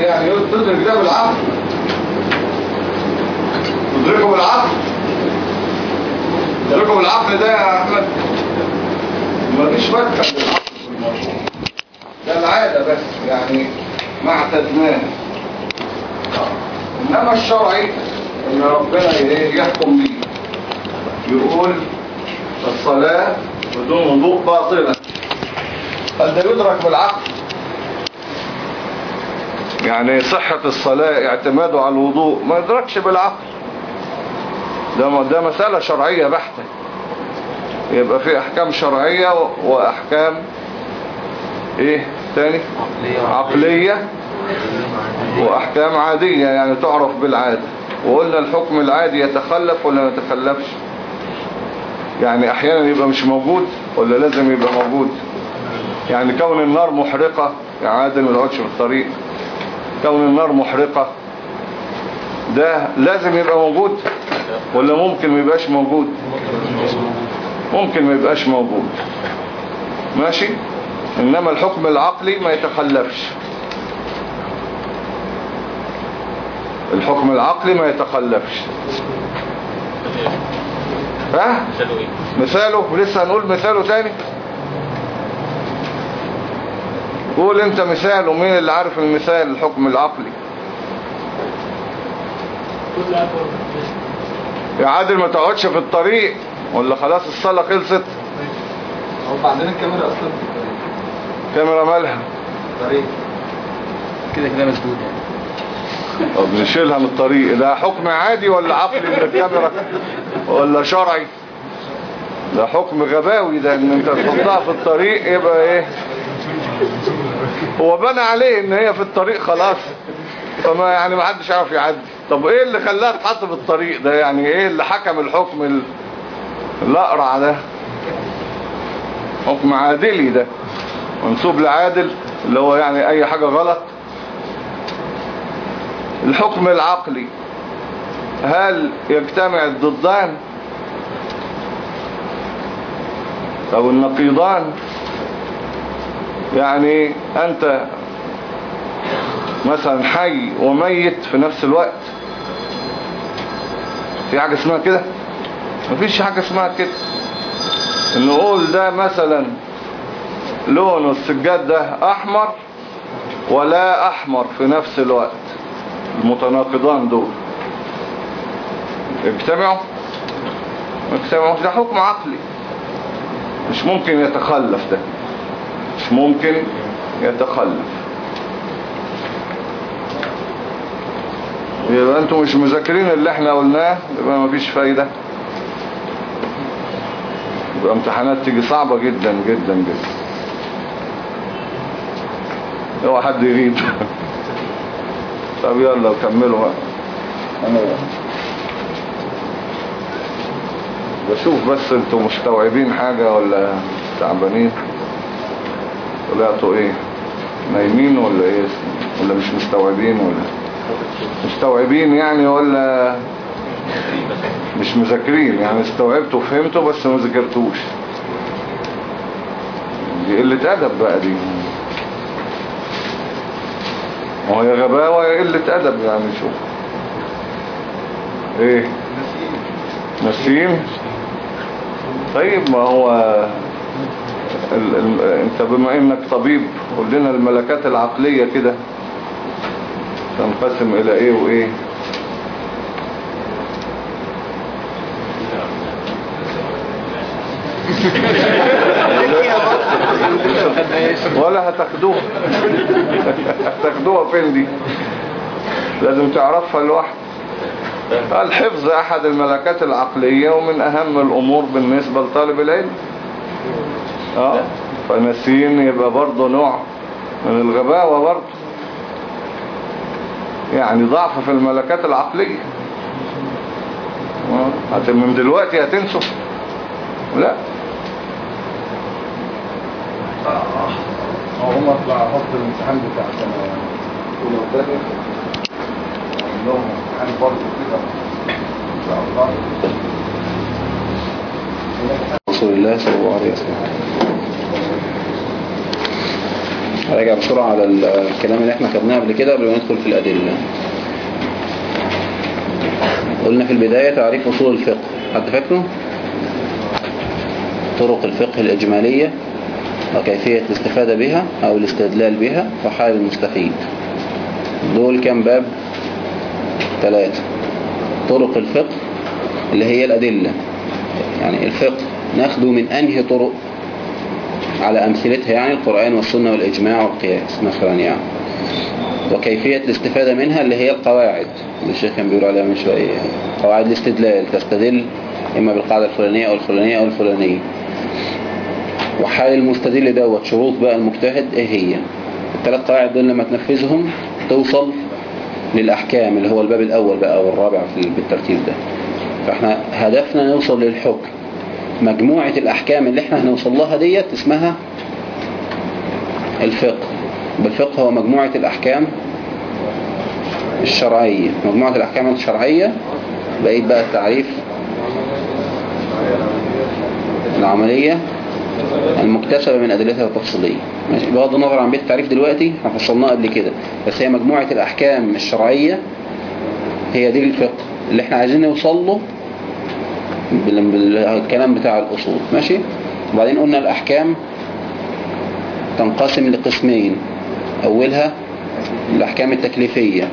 يعني تدرك ده بالعقل. تدركه بالعقل. تدركه بالعقل ده يا أحمد. مفيش مدخل بالعقل في الموضوع. ده العادة بس يعني ما اعتدناه إنما الشرعي إن ربنا يحكم بيه. يقول الصلاة بدون وضوء باطلة. هل ده يدرك بالعقل؟ يعني صحة الصلاة اعتماده على الوضوء ما يدركش بالعقل. ده ده مسألة شرعية بحتة. يبقى في أحكام شرعية وأحكام إيه تاني؟ عقلية وأحكام عادية يعني تعرف بالعادة. وقلنا الحكم العادي يتخلف ولا ما يتخلفش؟ يعني أحيانا يبقى مش موجود ولا لازم يبقى موجود؟ يعني كون النار محرقة يا عادل ما في الطريق. كون النار محرقة. ده لازم يبقى موجود ولا ممكن ما يبقاش موجود؟ ممكن ما يبقاش موجود. ماشي؟ إنما الحكم العقلي ما يتخلفش. الحكم العقلي ما يتخلفش. ها؟ مثاله إيه؟ مثاله؟ لسه هنقول مثاله تاني؟ قول انت مثاله مين اللي عارف المثال الحكم العقلي. يا عادل ما تقعدش في الطريق ولا خلاص الصلاة خلصت؟ وبعدين الكاميرا أصلا كاميرا مالها؟ طريق. كده كده مسدود يعني. طب نشيلها من الطريق. ده حكم عادي ولا عقلي من الكاميرا؟ ولا شرعي؟ ده حكم غباوي ده إن أنت تحطها في الطريق يبقى إيه؟ هو بنى عليه إن هي في الطريق خلاص. فما يعني ما حدش عارف يعدي. طب إيه اللي خلاها تحط في الطريق ده؟ يعني إيه اللي حكم الحكم ال- الأقرع ده؟ حكم عادلي ده. منسوب لعادل اللي هو يعني أي حاجة غلط. الحكم العقلي. هل يجتمع الضدان؟ أو النقيضان؟ يعني أنت مثلا حي وميت في نفس الوقت. في حاجة اسمها كده؟ مفيش حاجة اسمها كده. نقول ده مثلا لون السجاد ده أحمر ولا أحمر في نفس الوقت. المتناقضان دول. اجتمعوا اجتمعوا ده حكم عقلي. مش ممكن يتخلف ده. مش ممكن يتخلف. يبقى أنتوا مش مذاكرين اللي إحنا قلناه يبقى مفيش فايدة. يبقى امتحانات تيجي صعبة جدا جدا جدا. هو حد يغيب. طب يلا كملوا بقى. أنا بشوف بس أنتوا مستوعبين حاجة ولا تعبانين؟ طلعتوا إيه نايمين ولا إيه ولا مش مستوعبين ولا مستوعبين يعني ولا مش مذاكرين يعني استوعبتوا وفهمتوا بس ما ذاكرتوش دي قلة ادب بقى دي ما هو يا غباوة يا قلة ادب يعني شوف إيه نسيم طيب ما هو ال ال انت بما انك طبيب قول لنا الملكات العقلية كده. تنقسم إلى إيه وإيه؟ ولا هتاخدوها. هتاخدوها فين دي؟ لازم تعرفها لوحدك. الحفظ أحد الملكات العقلية ومن أهم الأمور بالنسبة لطالب العلم. آه. فنسين يبقى برضه نوع من الغباوة برضه. يعني ضعف في الملكات العقلية. آه، من دلوقتي هتنسوا. لا. هم اطلع أحط الامتحان بتاع سنه اولى وثانيه اعمل لهم امتحان برضه كده. إن شاء الله. رسول الله صلى الله عليه وسلم. راجع بسرعة على ال- الكلام اللي إحنا خدناه قبل كده قبل ما ندخل في الأدلة. قلنا في البداية تعريف أصول الفقه. حد فاكره؟ طرق الفقه الإجمالية وكيفية الاستفادة بها أو الاستدلال بها وحال المستفيد. دول كام باب؟ ثلاثة. طرق الفقه اللي هي الأدلة. يعني الفقه ناخده من أنهي طرق؟ على أمثلتها يعني القرآن والسنة والإجماع والقياس مثلا يعني. وكيفية الاستفادة منها اللي هي القواعد. اللي الشيخ كان بيقول عليها من شوية. قواعد الاستدلال تستدل إما بالقاعدة الفلانية أو الفلانية أو الفلانية. وحال المستدل دوت شروط بقى المجتهد إيه هي؟ الثلاث قواعد دول لما تنفذهم توصل للأحكام اللي هو الباب الأول بقى أو الرابع في بالترتيب ده. فإحنا هدفنا نوصل للحكم. مجموعة الأحكام اللي إحنا هنوصل لها ديت اسمها الفقه. بالفقه هو مجموعة الأحكام الشرعية. مجموعة الأحكام الشرعية. بقيت بقى التعريف العملية المكتسبة من أدلتها التفصيلية. بغض النظر عن بيت التعريف دلوقتي إحنا قبل كده. بس هي مجموعة الأحكام الشرعية هي دي الفقه اللي إحنا عايزين نوصل له بالكلام بتاع الأصول. ماشي؟ وبعدين قلنا الأحكام تنقسم لقسمين. أولها الأحكام التكليفية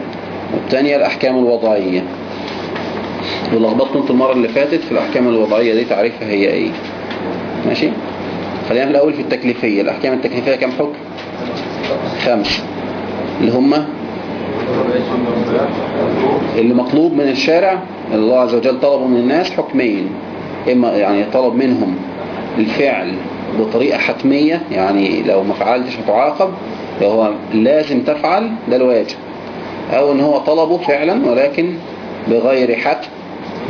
والثانية الأحكام الوضعية. ولخبطتم في المرة اللي فاتت في الأحكام الوضعية دي تعريفها هي إيه. ماشي؟ خلينا الأول في التكليفية. الأحكام التكليفية كم حكم؟ خمسة اللي هم اللي مطلوب من الشارع الله عز وجل طلبه من الناس حكمين. إما يعني طلب منهم الفعل بطريقة حتمية يعني لو ما فعلتش هتعاقب هو لازم تفعل ده الواجب. أو إن هو طلبه فعلا ولكن بغير حتم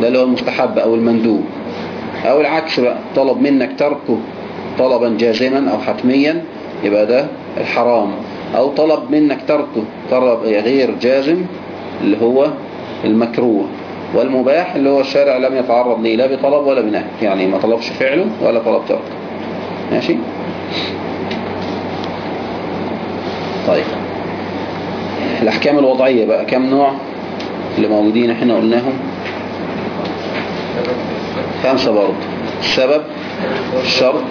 ده اللي هو المستحب أو المندوب. أو العكس بقى طلب منك تركه طلبا جازما أو حتميا يبقى ده الحرام. أو طلب منك تركه طلب غير جازم اللي هو المكروه والمباح اللي هو الشارع لم يتعرض ليه لا بطلب ولا بنهي يعني ما طلبش فعله ولا طلب تركه. ماشي؟ طيب. الأحكام الوضعية بقى كم نوع اللي موجودين إحنا قلناهم؟ خمسة برضه. السبب الشرط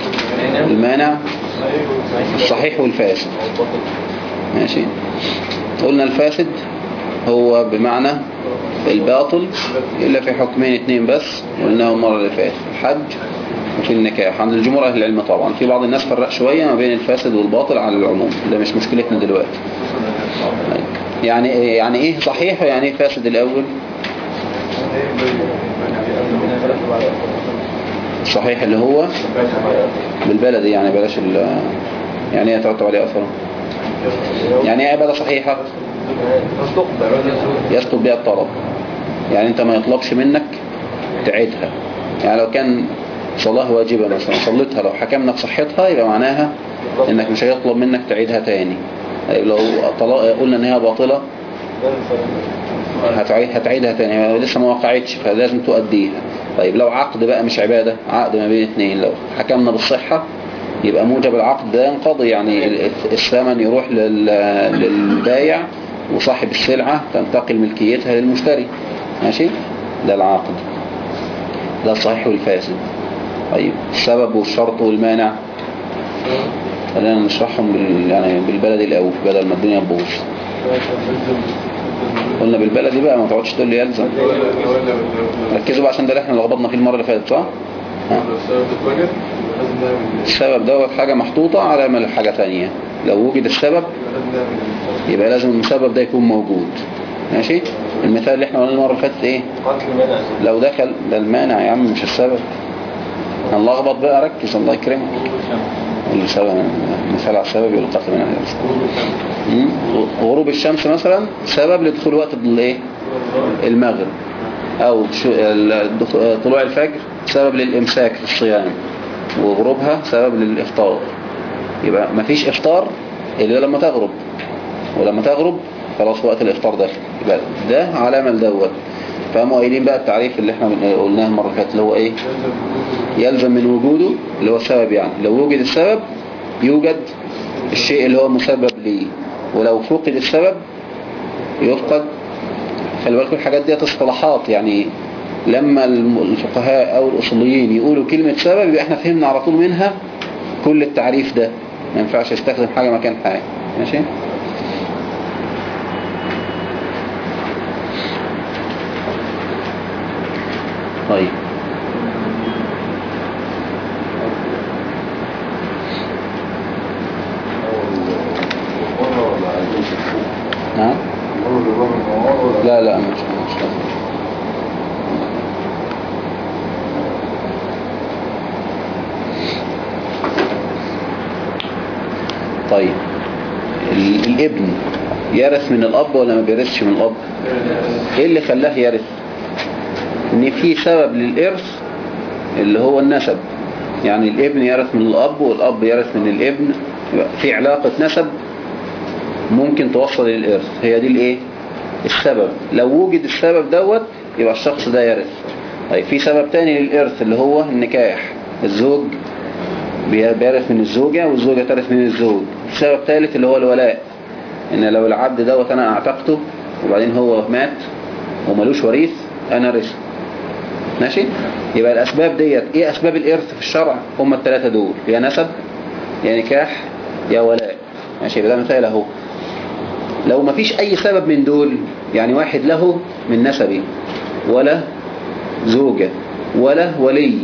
المانع الصحيح والفاسد. ماشي. قلنا الفاسد هو بمعنى الباطل إلا في حكمين اتنين بس قلناهم المرة اللي فاتت الحج وفي النكاح. عند الجمهور أهل العلم طبعا. في بعض الناس فرق شوية ما بين الفاسد والباطل على العموم. ده مش مشكلتنا دلوقتي. يعني يعني إيه؟ صحيح ويعني إيه فاسد الأول؟ صحيح اللي هو بالبلدي يعني بلاش يعني إيه يترتب عليه اثره يعني إيه عباده صحيحة؟ يسقط بها الطلب يعني أنت ما يطلبش منك تعيدها. يعني لو كان صلاة واجبة مثلا صليتها لو حكمنا بصحتها يبقى معناها إنك مش هيطلب منك تعيدها تاني. طيب لو قلنا إن هي باطلة هتعيد هتعيدها تاني. هي لسه ما وقعتش فلازم تؤديها. طيب لو عقد بقى مش عبادة عقد ما بين اثنين لو حكمنا بالصحة يبقى موجب العقد ده ينقضي يعني ال- الثمن يروح لل- للبايع وصاحب السلعة تنتقل ملكيتها للمشتري ماشي ده العقد ده الصحيح والفاسد طيب السبب والشرط والمانع خلينا نشرحهم. يعني بالبلدي الأول بدل ما الدنيا تبوظ قلنا بالبلدي بقى ما تقعدش تقول لي يلزم ركزوا بقى عشان ده اللي إحنا لخبطنا فيه المرة اللي فاتت صح؟ ها؟ السبب دوت حاجة محطوطة على عمل حاجة ثانية لو وجد السبب يبقى لازم المسبب ده يكون موجود. ماشي؟ المثال اللي إحنا قلنا المرة اللي فاتت إيه؟ لو دخل ده المانع يا عم مش السبب. هنلخبط بقى ركز الله يكرمك. السبب مثال على السبب يقول قتل من؟ غروب الشمس مثلا سبب لدخول وقت الايه المغرب. أو طلوع الفجر سبب للإمساك في الصيام. وغروبها سبب للإفطار. يبقى مفيش إفطار إلا لما تغرب. ولما تغرب خلاص وقت الإفطار داخل. يبقى ده علامة لدوت. فقاموا قايلين بقى التعريف اللي إحنا قلناه المرة اللي فاتت اللي هو إيه؟ يلزم من وجوده اللي هو السبب يعني. لو وجد السبب يوجد الشيء اللي هو مسبب ليه. ولو فقد السبب يفقد. خلي بالكم الحاجات ديت اصطلاحات يعني لما الفقهاء أو الأصوليين يقولوا كلمة سبب يبقى إحنا فهمنا على طول منها كل التعريف ده. ما ينفعش يستخدم حاجة مكان حاجة. ماشي طيب مرة ولا عايزين تشوفوا نعم مرة للرغم النهار ولا لا لا مش مش لازم. طيب ال- الابن يرث من الأب ولا ما بيرثش من الأب؟ إيه اللي خلاه يرث؟ إن في سبب للإرث اللي هو النسب. يعني الابن يرث من الأب والأب يرث من الابن. في علاقة نسب ممكن توصل للإرث هي دي الإيه؟ السبب. لو وجد السبب دوت يبقى الشخص ده يرث. طيب في سبب تاني للإرث اللي هو النكاح. الزوج بي- بيرث من الزوجة والزوجة ترث من الزوج. سبب ثالث اللي هو الولاء. إن لو العبد دوت أنا أعتقته وبعدين هو مات وملوش وريث أنا رث ماشي؟ يبقى الأسباب ديت إيه أسباب الإرث في الشرع؟ هم الثلاثه دول يا نسب يا نكاح يا ولاء. ماشي؟ يبقى ده مثال أهو. لو ما فيش أي سبب من دول يعني واحد له من نسبه ولا زوجة ولا ولي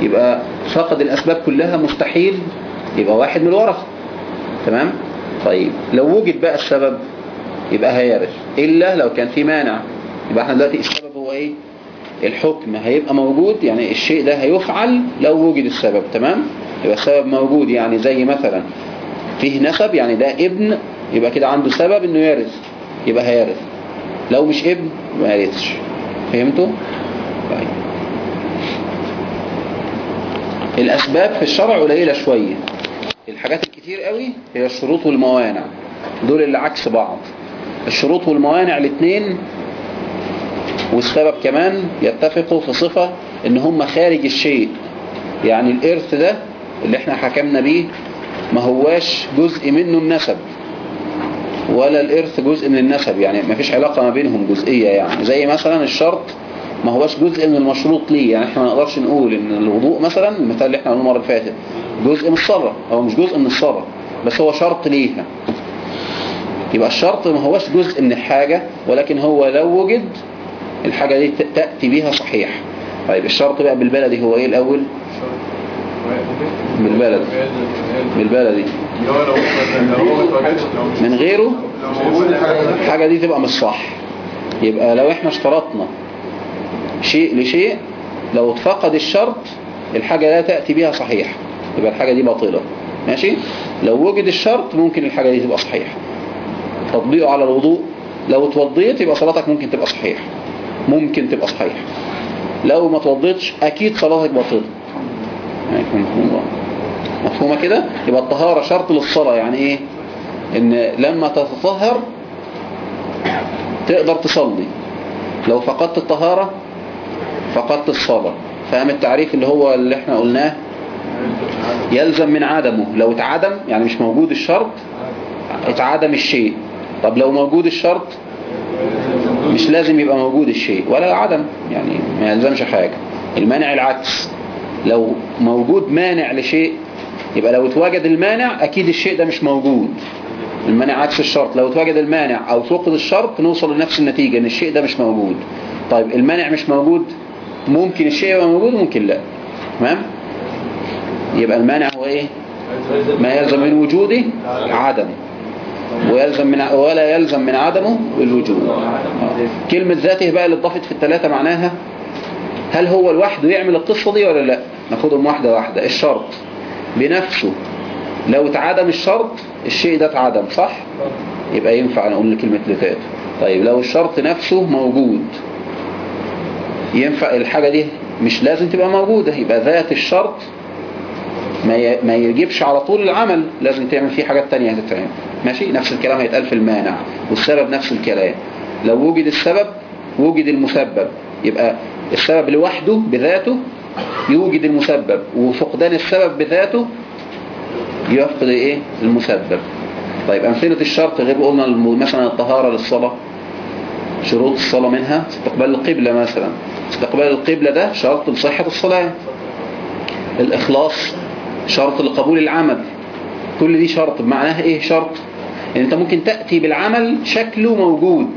يبقى فقد الأسباب كلها مستحيل يبقى واحد من الورثة. تمام؟ طيب لو وجد بقى السبب يبقى هيرث إلا لو كان في مانع. يبقى إحنا دلوقتي السبب هو إيه؟ الحكم هيبقى موجود يعني الشيء ده هيفعل لو وجد السبب تمام؟ يبقى السبب موجود يعني زي مثلا فيه نسب يعني ده ابن يبقى كده عنده سبب إنه يرث يبقى هيرث لو مش ابن ما يرثش فهمتوا؟ طيب. الأسباب في الشرع قليلة شوية. الحاجات الكتير قوي هي الشروط والموانع. دول اللي عكس بعض. الشروط والموانع الاثنين والسبب كمان يتفقوا في صفة إن هم خارج الشيء. يعني الإرث ده اللي إحنا حكمنا بيه ما هواش جزء منه النسب ولا الإرث جزء من النسب. يعني ما فيش علاقة ما بينهم جزئية يعني. زي مثلا الشرط ما هواش جزء من المشروط ليه يعني إحنا ما نقدرش نقول إن الوضوء مثلا المثال اللي إحنا قلنا المرة اللي فاتت جزء من الصلاة هو مش جزء من الصلاة بس هو شرط ليها. يبقى الشرط ما هوش جزء من الحاجة ولكن هو لو وجد الحاجة دي تأتي بيها صحيح. طيب الشرط بقى بالبلدي هو إيه الأول؟ بالبلد بالبلدي. من غيره؟ الحاجة دي تبقى مش صح. يبقى لو إحنا اشترطنا شيء لشيء لو اتفقد الشرط الحاجة لا تأتي بها صحيح. يبقى الحاجة دي باطلة. ماشي؟ لو وجد الشرط ممكن الحاجة دي تبقى صحيحة. تطبيقه على الوضوء لو اتوضيت يبقى صلاتك ممكن تبقى صحيح ممكن تبقى صحيح لو ما توضيتش أكيد صلاتك باطلة. مفهوم مفهومة كده؟ يبقى الطهارة شرط للصلاة. يعني إيه؟ إن لما تتطهر تقدر تصلي. لو فقدت الطهارة فقدت الصلاة فاهم التعريف اللي هو اللي إحنا قلناه؟ يلزم من عدمه. لو اتعدم يعني مش موجود الشرط اتعدم الشيء. طب لو موجود الشرط مش لازم يبقى موجود الشيء. ولا عدم يعني ما يلزمش حاجة. المانع العكس. لو موجود مانع لشيء يبقى لو اتوجد المانع أكيد الشيء ده مش موجود. المانع عكس الشرط. لو اتوجد المانع أو فقد الشرط نوصل لنفس النتيجة إن الشيء ده مش موجود. طيب المانع مش موجود ممكن الشيء يبقى موجود ممكن لا. تمام؟ يبقى المانع هو إيه؟ ما يلزم من وجوده عدم ويلزم من ولا يلزم من عدمه الوجود. كلمة ذاته بقى اللي اتضافت في الثلاثة معناها هل هو لوحده يعمل القصة دي ولا لا؟ ناخدهم واحدة واحدة. الشرط. بنفسه لو اتعدم الشرط الشيء ده اتعدم صح؟ يبقى ينفع نقول كلمة لذاته طيب لو الشرط نفسه موجود ينفع الحاجة دي مش لازم تبقى موجودة. يبقى ذات الشرط ما يجيبش على طول العمل لازم تعمل فيه حاجات تانية هتتعمل ماشي؟ نفس الكلام هيتقال في المانع. والسبب نفس الكلام. لو وجد السبب وجد المسبب. يبقى السبب لوحده بذاته يوجد المسبب. وفقدان السبب بذاته يفقد إيه؟ المسبب. طيب أمثلة الشرط غير قلنا مثلا الطهارة للصلاة. شروط الصلاة منها استقبال القبلة مثلا. استقبال القبلة ده شرط لصحة الصلاة. الإخلاص شرط لقبول العمل. كل دي شرط بمعناها إيه شرط؟ يعني أنت ممكن تأتي بالعمل شكله موجود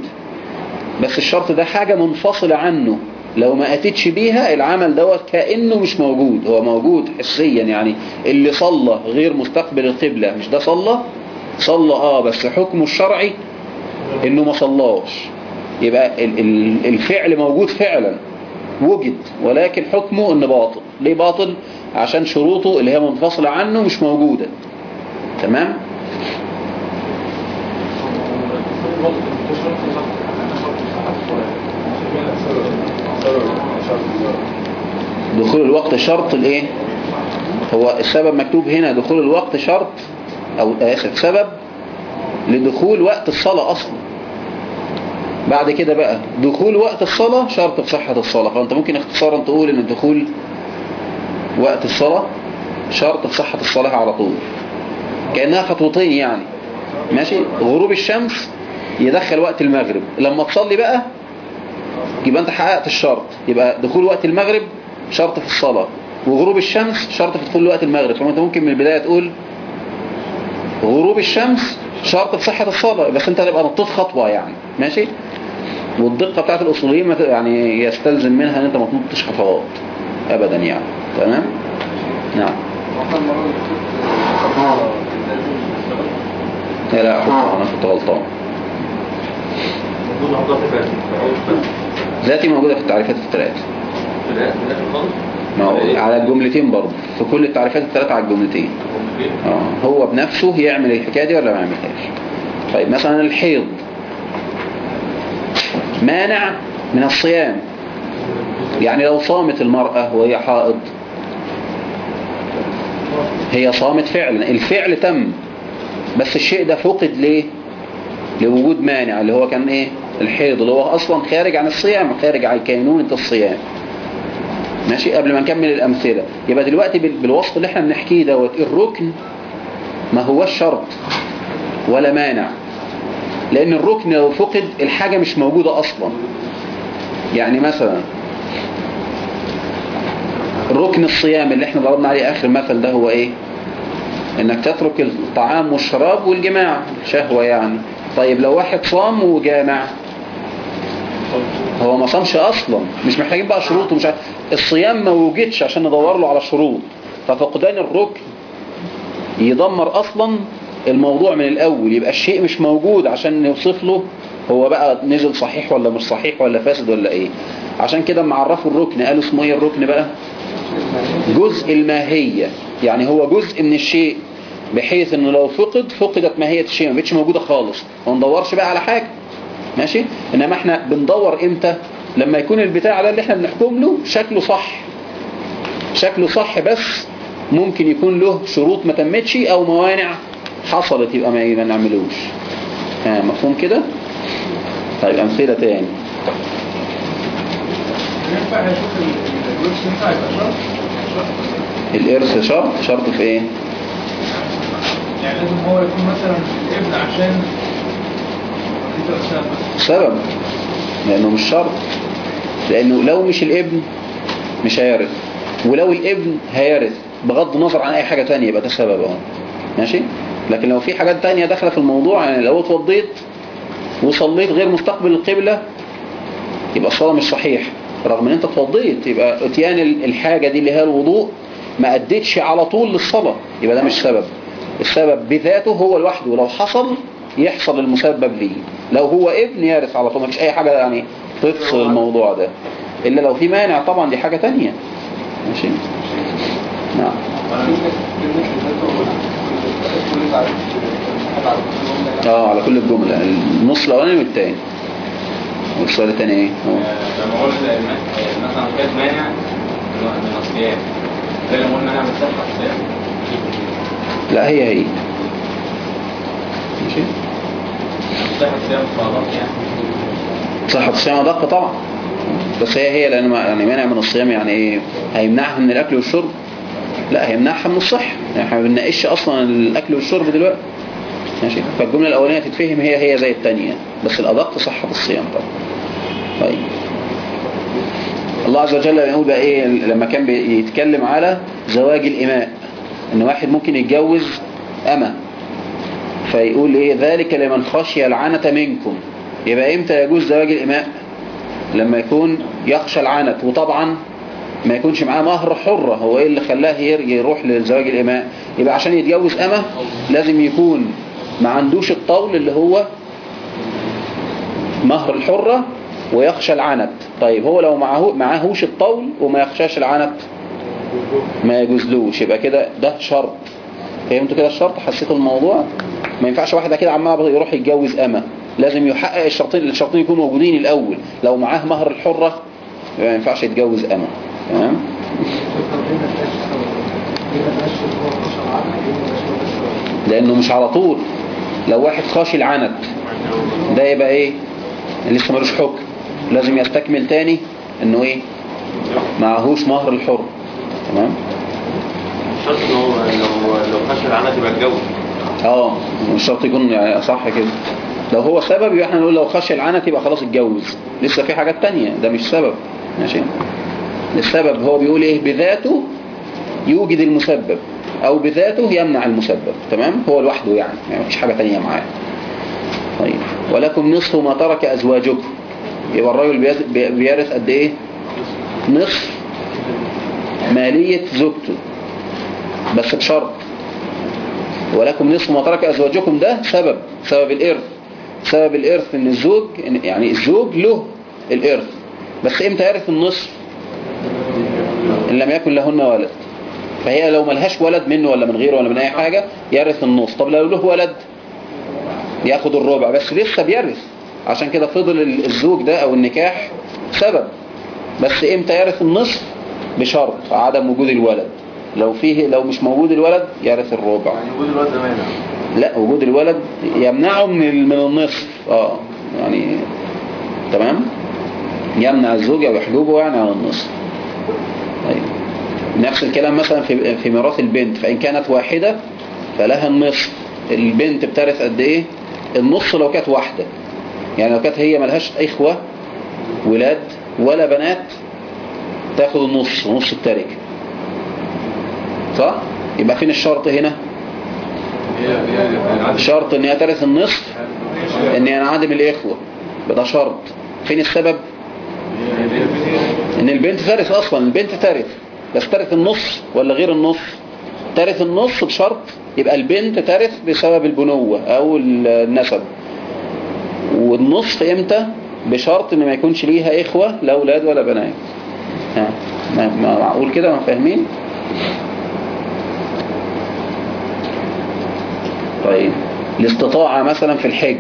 بس الشرط ده حاجة منفصلة عنه. لو ما أتيتش بيها العمل دوت كأنه مش موجود هو موجود حسيا يعني. اللي صلى غير مستقبل القبلة مش ده صلى؟ صلى آه بس حكمه الشرعي إنه ما صلاش. يبقى ال- ال- الفعل موجود فعلا. وجد ولكن حكمه انه باطل. ليه باطل؟ عشان شروطه اللي هي منفصلة عنه مش موجودة. تمام؟ دخول الوقت شرط الايه هو السبب مكتوب هنا دخول الوقت شرط أو اسف سبب لدخول وقت الصلاة أصلا. بعد كده بقى دخول وقت الصلاة شرط في صحة الصلاة. فأنت ممكن اختصارا تقول إن دخول وقت الصلاة شرط في صحة الصلاة على طول. كأنها خطوتين يعني. ماشي؟ غروب الشمس يدخل وقت المغرب. لما تصلي بقى يبقى أنت حققت الشرط. يبقى دخول وقت المغرب شرط في الصلاة. وغروب الشمس شرط في دخول وقت المغرب. فأنت ممكن من البداية تقول غروب الشمس شرط في صحة الصلاة. بس أنت تبقى نطيت خطوة يعني. ماشي؟ والدقة بتاعت الأصوليين يعني يستلزم منها إن أنت ما تنطش خطوات ابدا يعني. تمام؟ نعم. لا لا أنا كنت غلطان. ذاتي موجودة في التعريفات الثلاث ما هو على الجملتين برضه. في كل التعريفات الثلاثة على الجملتين؟ آه. هو بنفسه يعمل الحكاية دي ولا ما يعملهاش؟ طيب مثلا الحيض. مانع من الصيام. يعني لو صامت المرأة وهي حائض هي صامت فعلا. الفعل تم بس الشيء ده فقد ليه؟ لوجود مانع اللي هو كان إيه؟ الحيض اللي هو أصلا خارج عن الصيام خارج عن كينونة الصيام. ماشي؟ قبل ما نكمل الأمثلة. يبقى دلوقتي بال- بالوصف اللي إحنا بنحكيه دوت الركن ما هوش شرط ولا مانع. لأن الركن لو فقد الحاجة مش موجودة أصلا. يعني مثلا ركن الصيام اللي إحنا ضربنا عليه آخر مثل ده هو إيه؟ إنك تترك الطعام والشراب والجماع. شهوة يعني. طيب لو واحد صام وجامع هو ما صامش أصلا. مش محتاجين بقى شروط ومش عارف. الصيام ما وجدش عشان ندور له على شروط. ففقدان الركن يدمر أصلا الموضوع من الأول يبقى الشيء مش موجود عشان نوصف له هو بقى نزل صحيح ولا مش صحيح ولا فاسد ولا إيه. عشان كده لما عرفوا الركن قالوا اسمه إيه الركن بقى؟ جزء الماهية. يعني هو جزء من الشيء بحيث إنه لو فقد فقدت ماهية الشيء ما بقتش موجودة خالص. ما ندورش بقى على حاجة. ماشي؟ إنما إحنا بندور إمتى؟ لما يكون البتاع ده اللي إحنا بنحكم له شكله صح. شكله صح بس ممكن يكون له شروط ما تمتش أو موانع حصلت يبقى ما نعملوش. ها مفهوم كده؟ طيب أمثلة تاني. الإرث شرط شرط في إيه؟ يعني لازم هو يكون مثلا الإبن عشان سبب لأنه مش شرط. لأنه لو مش الإبن مش هيرث. ولو الإبن هيرث بغض النظر عن أي حاجة تانية يبقى ده سبب أهو. ماشي؟ لكن لو في حاجات تانية داخلة في الموضوع يعني لو اتوضيت وصليت غير مستقبل القبلة يبقى الصلاة مش صحيح. رغم إن أنت اتوضيت يبقى إتيان ال- الحاجة دي اللي هي الوضوء ما اديتش على طول للصلاة. يبقى ده مش سبب. السبب بذاته هو لوحده. ولو حصل يحصل المسبب ليه. لو هو ابن يرث على طول. مفيش أي حاجة يعني تفصل الموضوع ده. إلا لو في مانع طبعا دي حاجة تانية. ماشي؟ نعم. آه على كل الجملة. النص الأولاني والتاني والسؤال التاني إيه. لما قلت مثلا كانت مانع من الصيام زي لما قلنا نعمل صحة الصيام لا هي هي. ماشي. صحة الصيام فغلط يعني. أدق طبعا. بس هي هي لأن يعني مانع من الصيام يعني إيه؟ هيمنعها من الأكل والشرب. لا هيمنعها من الصحة يعني إحنا ما بنناقش أصلا الأكل والشرب دلوقتي. ماشي؟ فالجملة الأولانية تتفهم هي هي زي الثانية بس الأدق صحة الصيام طبعا. طيب. الله عز وجل يقول بقى إيه؟ لما كان بيتكلم على زواج الإماء إن واحد ممكن يتجوز اما فيقول إيه؟ ذلك لمن خشي العنة منكم. يبقى إمتى يجوز زواج الإماء؟ لما يكون يخشى العنت وطبعا ما يكونش معاه مهر حرة هو إيه اللي خلاه ير- يروح لزواج الإماء؟ يبقى عشان يتجوز اما لازم يكون ما عندوش الطول اللي هو مهر الحرة ويخشى العنت. طيب هو لو معه معهوش الطول وما يخشاش العنت ما يجوزلوش. يبقى كده ده شرط. فهمتوا كده الشرط؟ حسيتوا الموضوع؟ ما ينفعش واحد كده عمال يروح يتجوز أما لازم يحقق الشرطين الشرطين يكونوا موجودين الأول. لو معاه مهر الحرة ما ينفعش يتجوز أما تمام لأنه مش على طول. لو واحد خاشي العنت ده يبقى إيه؟ لسه ملوش حكم. لازم يستكمل تاني إنه إيه؟ معهوش مهر الحر. تمام؟ شرط إن هو لو لو خش العنة تبقى اتجوز. آه مش شرط يكون يعني صح كده. لو هو سبب يبقى إحنا نقول لو خش العنت يبقى خلاص اتجوز. لسه في حاجات تانية ده مش سبب. ماشي؟ السبب هو بيقول إيه؟ بذاته يوجد المسبب. أو بذاته يمنع المسبب. تمام؟ هو لوحده يعني. يعني مفيش حاجة تانية معاه. طيب. ولكم نصف ما ترك أزواجكم. يبقى الراجل بيرث قد إيه؟ نصف مالية زوجته. بس بشرط. ولكم نصف ما ترك أزواجكم ده سبب. سبب الإرث. سبب الإرث إن الزوج يعني الزوج له الإرث. بس إمتى يرث النصف؟ إن لم يكن لهن ولد. فهي لو ملهاش ولد منه ولا من غيره ولا من أي حاجة يرث النص. طب لو له ولد ياخد الربع. بس لسه بيرث. عشان كده فضل ال- الزوج ده أو النكاح سبب. بس إمتى يرث النصف بشرط عدم وجود الولد. لو فيه لو مش موجود الولد يرث الربع. يعني وجود الواد ده مانع. لا وجود الولد يمنعه من من النصف. آه يعني تمام؟ يمنع الزوج أو يحجبه يعني عن النصف. نفس الكلام مثلا في في ميراث البنت فإن كانت واحدة فلها النصف. البنت بترث قد إيه؟ النص لو كانت واحدة. يعني لو كانت هي ملهاش إخوة ولاد ولا بنات تاخد النص نص التركه صح؟ يبقى فين الشرط هنا؟ شرط إن هي ترث النصف؟ إن ينعدم الإخوة. ده شرط. فين السبب؟ إن البنت ترث أصلا البنت ترث. بس ترث النص ولا غير النص؟ ترث النص بشرط يبقى البنت ترث بسبب البنوة أو النسب. والنصف إمتى؟ بشرط إن ما يكونش ليها إخوة لا أولاد ولا بنات. ما- معقول كده؟ ما فاهمين؟ طيب الاستطاعة مثلا في الحج.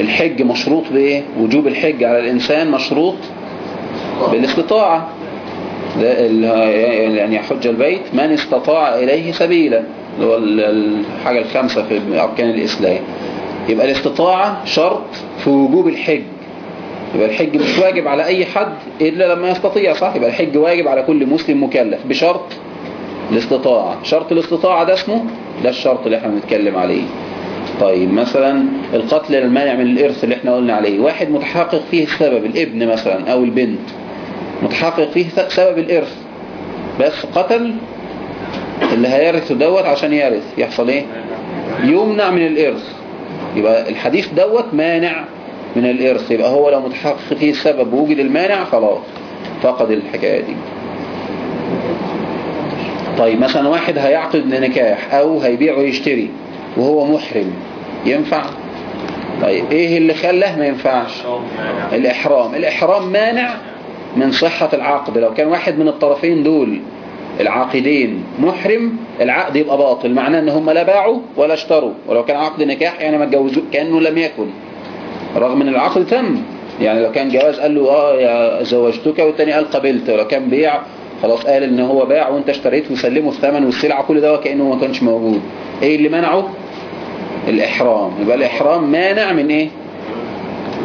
الحج مشروط بإيه؟ وجوب الحج على الإنسان مشروط بالاستطاعة. يعني يحج البيت من استطاع إليه سبيلا هو ال- الحاجة الخامسة في أركان الإسلام. يبقى الاستطاعة شرط في وجوب الحج. يبقى الحج مش واجب على أي حد إلا لما يستطيع صح؟ يبقى الحج واجب على كل مسلم مكلف بشرط الاستطاعة. شرط الاستطاعة ده اسمه؟ ده الشرط اللي إحنا بنتكلم عليه. طيب مثلا القتل المانع من الإرث اللي إحنا قلنا عليه. واحد متحقق فيه السبب الابن مثلا أو البنت. متحقق فيه سبب الإرث. بس قتل اللي هيرث دوت عشان يرث. يحصل إيه؟ يمنع من الإرث. يبقى الحديث دوت مانع من الإرث. يبقى هو لو متحقق فيه السبب ووجد المانع خلاص. فقد الحكاية دي. طيب مثلا واحد هيعقد نكاح أو هيبيع ويشتري وهو محرم. ينفع؟ طيب إيه اللي خلاه ما ينفعش؟ الإحرام. الإحرام مانع من صحة العقد لو كان واحد من الطرفين دول العاقدين محرم العقد يبقى باطل. معناه إن هم لا باعوا ولا اشتروا. ولو كان عقد نكاح يعني ما اتجوزوا كأنه لم يكن. رغم إن العقد تم. يعني لو كان جواز قال له آه يا زوجتك والتاني قال قبلت. ولو كان بيع خلاص قال إن هو باع وأنت اشتريت وسلمه الثمن والسلعة كل ده وكأنه ما كانش موجود. إيه اللي منعه؟ الإحرام. يبقى الإحرام مانع من إيه؟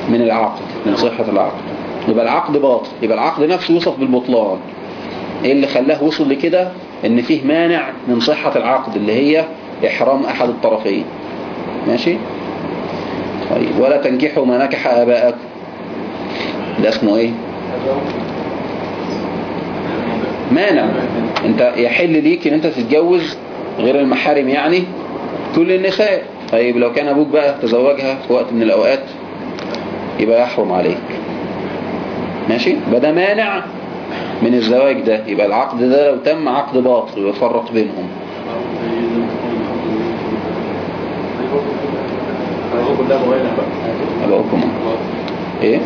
من العقد من صحة العقد. يبقى العقد باطل. يبقى العقد نفسه يوصف بالبطلان. إيه اللي خلاه وصل لكده؟ إن فيه مانع من صحة العقد اللي هي إحرام أحد الطرفين. ماشي؟ طيب ولا تنكحوا ما نكح آباءكم. ده اسمه إيه؟ مانع. أنت يحل ليك إن أنت تتجوز غير المحارم يعني كل النساء. طيب لو كان أبوك بقى تزوجها في وقت من الأوقات يبقى يحرم عليك. ماشي؟ يبقى ده مانع من الزواج ده. يبقى العقد ده لو تم عقد باطل ويفرق بينهم. إيه؟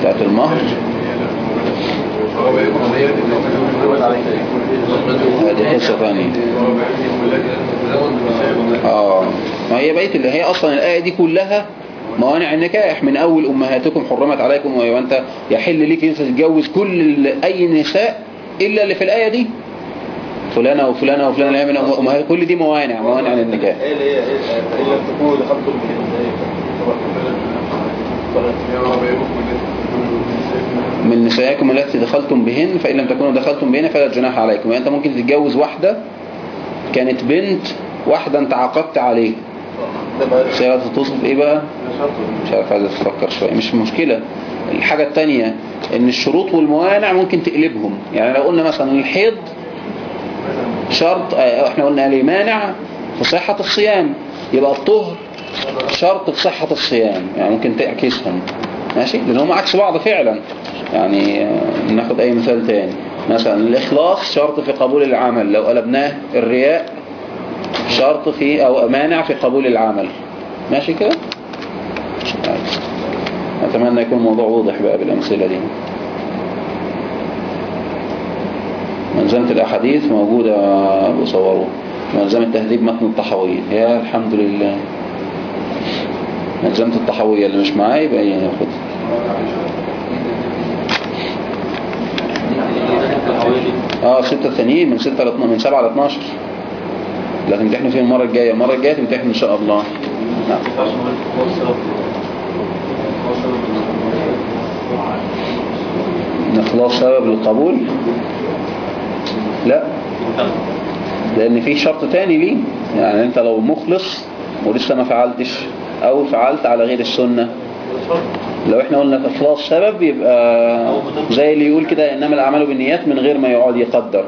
بتاعت المهر. هذه قصة ثانية. آه. ما هي بيت اللي هي أصلا الآية دي كلها موانع النكاح من أول أمهاتكم حرمت عليكم وأنت يحل لك أنت تتجوز كل أي نساء إلا اللي في الآية دي. فلانة وفلانة وفلانة. من أمهات. كل دي موانع. موانع للنكاح. إيه اللي هي إيه اللي لم تكونوا دخلتم من نسائكم التي دخلتم بهن فإن لم تكونوا دخلتم بهن فلا جناح عليكم. يعني أنت ممكن تتجوز واحدة كانت بنت واحدة أنت عقدت عليه. سيارة توصف إيه بقى؟ مش عارف عايز تفكر شوية. مش مشكلة. الحاجة التانية إن الشروط والموانع ممكن تقلبهم. يعني لو قلنا مثلا الحيض شرط آه، إحنا قلنا عليه مانع في صحة الصيام. يبقى الطهر شرط في صحة الصيام. يعني ممكن تعكسهم ماشي؟ لأن هم عكس بعض فعلا. يعني آه، ناخد أي مثال تاني. مثلا الإخلاص شرط في قبول العمل. لو قلبناه الرياء شرط في أو مانع في قبول العمل. ماشي كده. أتمنى يكون الموضوع واضح بقى بالأمثلة دي. ملزمة الأحاديث موجودة بصوره ملزمة تهذيب متن الطحاوية يا الحمد لله. ملزمة الطحاوية اللي مش معايا يبقى ياخد. آه ستة ثانيين من ستة ل 12 من سبعة ل 12 لا تمتحنوا فيه المرة الجاية. المرة الجاية تمتحنوا إن شاء الله. نعم. سبب للقبول لا. لأن في شرط تاني ليه. يعني أنت لو مخلص ولسه ما فعلتش أو فعلت على غير السنة لو إحنا قلنا إخلاص سبب يبقى زي اللي يقول كده إنما الأعمال بالنيات من غير ما يقعد يقدر.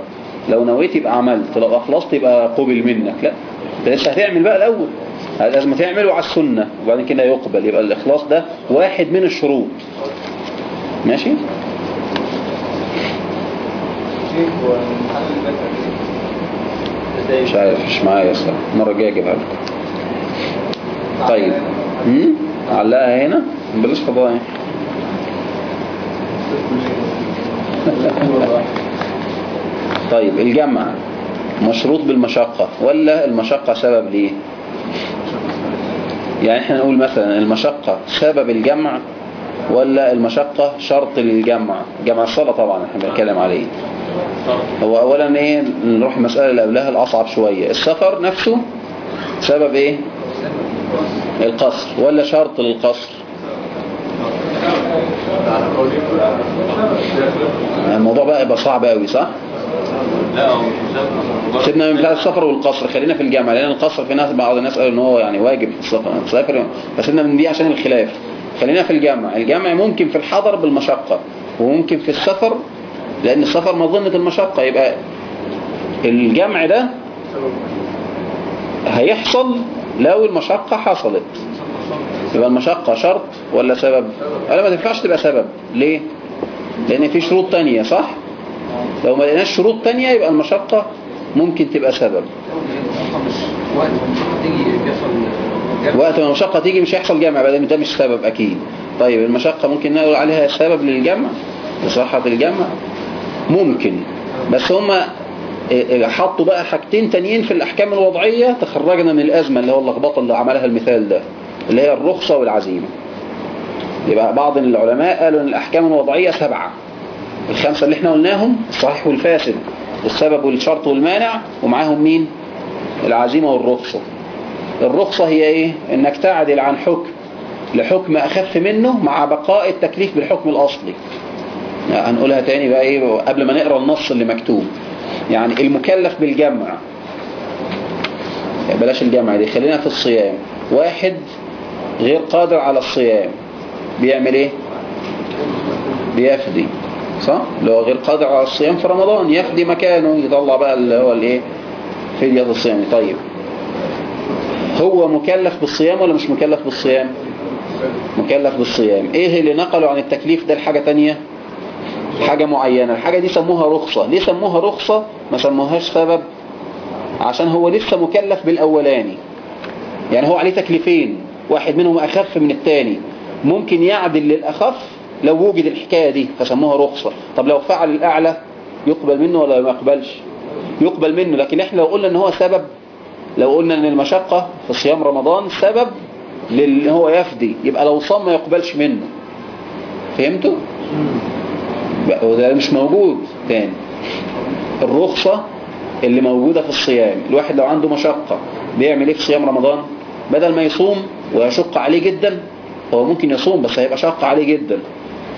لو نويت يبقى عملت لو أخلصت يبقى قبل منك. لا أنت لسه هتعمل بقى الأول. لازم تعمله على السنة وبعدين كده يقبل. يبقى الإخلاص ده واحد من الشروط. ماشي؟ مش عارف مش معايا الصراحة المرة الجاية أجيبها لكم. طيب. امم علقها هنا؟ بلاش فضايح طيب الجمع. مشروط بالمشقة. ولا المشقة سبب ليه؟ يعني إحنا نقول مثلا المشقة سبب الجمع ولا المشقة شرط للجمع؟ جمع الصلاة طبعا إحنا بنتكلم عليه. هو اولا إيه؟ نروح المسألة اللي قبلها الأصعب شوية. السفر نفسه سبب إيه؟ القصر ولا شرط للقصر؟ الموضوع بقى يبقى صعب قوي صح؟ سيبنا من بتاع السفر والقصر خلينا في الجامعة لأن القصر في ناس بعض الناس قالوا إن هو يعني واجب في السفر تسافر فسيبنا من دي عشان الخلاف. خلينا في الجامع الجامع ممكن في الحضر بالمشقة وممكن في السفر لأن السفر مظنة المشقة يبقى الجمع ده هيحصل لو المشقة حصلت. يبقى المشقة شرط ولا سبب؟ ولا ما تنفعش تبقى سبب. ليه؟ لأن في شروط تانية صح؟ لو ما لقيناش شروط تانية يبقى المشقة ممكن تبقى سبب. وقت ما المشقة تيجي مش هيحصل جمع بقى ده مش سبب أكيد. طيب المشقة ممكن نقول عليها سبب للجمع لصحة الجمع؟ ممكن. بس هما حطوا بقى حاجتين تانيين في الأحكام الوضعية تخرجنا من الأزمة اللي هو اللخبطة اللي عملها المثال ده اللي هي الرخصة والعزيمة. يبقى بعض العلماء قالوا إن الأحكام الوضعية سبعة. الخمسة اللي إحنا قلناهم الصحيح والفاسد. السبب والشرط والمانع ومعاهم مين؟ العزيمة والرخصة. الرخصة هي إيه؟ إنك تعدل عن حكم لحكم أخف منه مع بقاء التكليف بالحكم الأصلي. هنقولها تاني بقى إيه؟ قبل ما نقرأ النص اللي مكتوب. يعني المكلف بالجمع. بلاش الجمع دي خلينا في الصيام. واحد غير قادر على الصيام بيعمل إيه؟ بيفدي صح؟ هو غير قادر على الصيام في رمضان يفدي مكانه يطلع بقى اللي هو الإيه؟ فدية الصيام. طيب هو مكلف بالصيام ولا مش مكلف بالصيام؟ مكلف بالصيام. إيه اللي نقلوا عن التكليف ده لحاجة تانية؟ حاجة معينة. الحاجة دي سموها رخصة. ليه سموها رخصة؟ ما سموهاش سبب. عشان هو لسه مكلف بالأولاني. يعني هو عليه تكليفين. واحد منهم أخف من التاني. ممكن يعدل للأخف لو وجد الحكاية دي. فسموها رخصة. طب لو فعل الأعلى يقبل منه ولا ما يقبلش؟ يقبل منه. لكن إحنا لو قلنا إن هو سبب لو قلنا إن المشقة في صيام رمضان سبب للي هو يفدي. يبقى لو صام ما يقبلش منه. فهمتوا؟ بقى وده مش موجود تاني. الرخصة اللي موجودة في الصيام الواحد لو عنده مشقة بيعمل إيه في صيام رمضان؟ بدل ما يصوم ويشق عليه جدا هو ممكن يصوم بس هيبقى شق عليه جدا.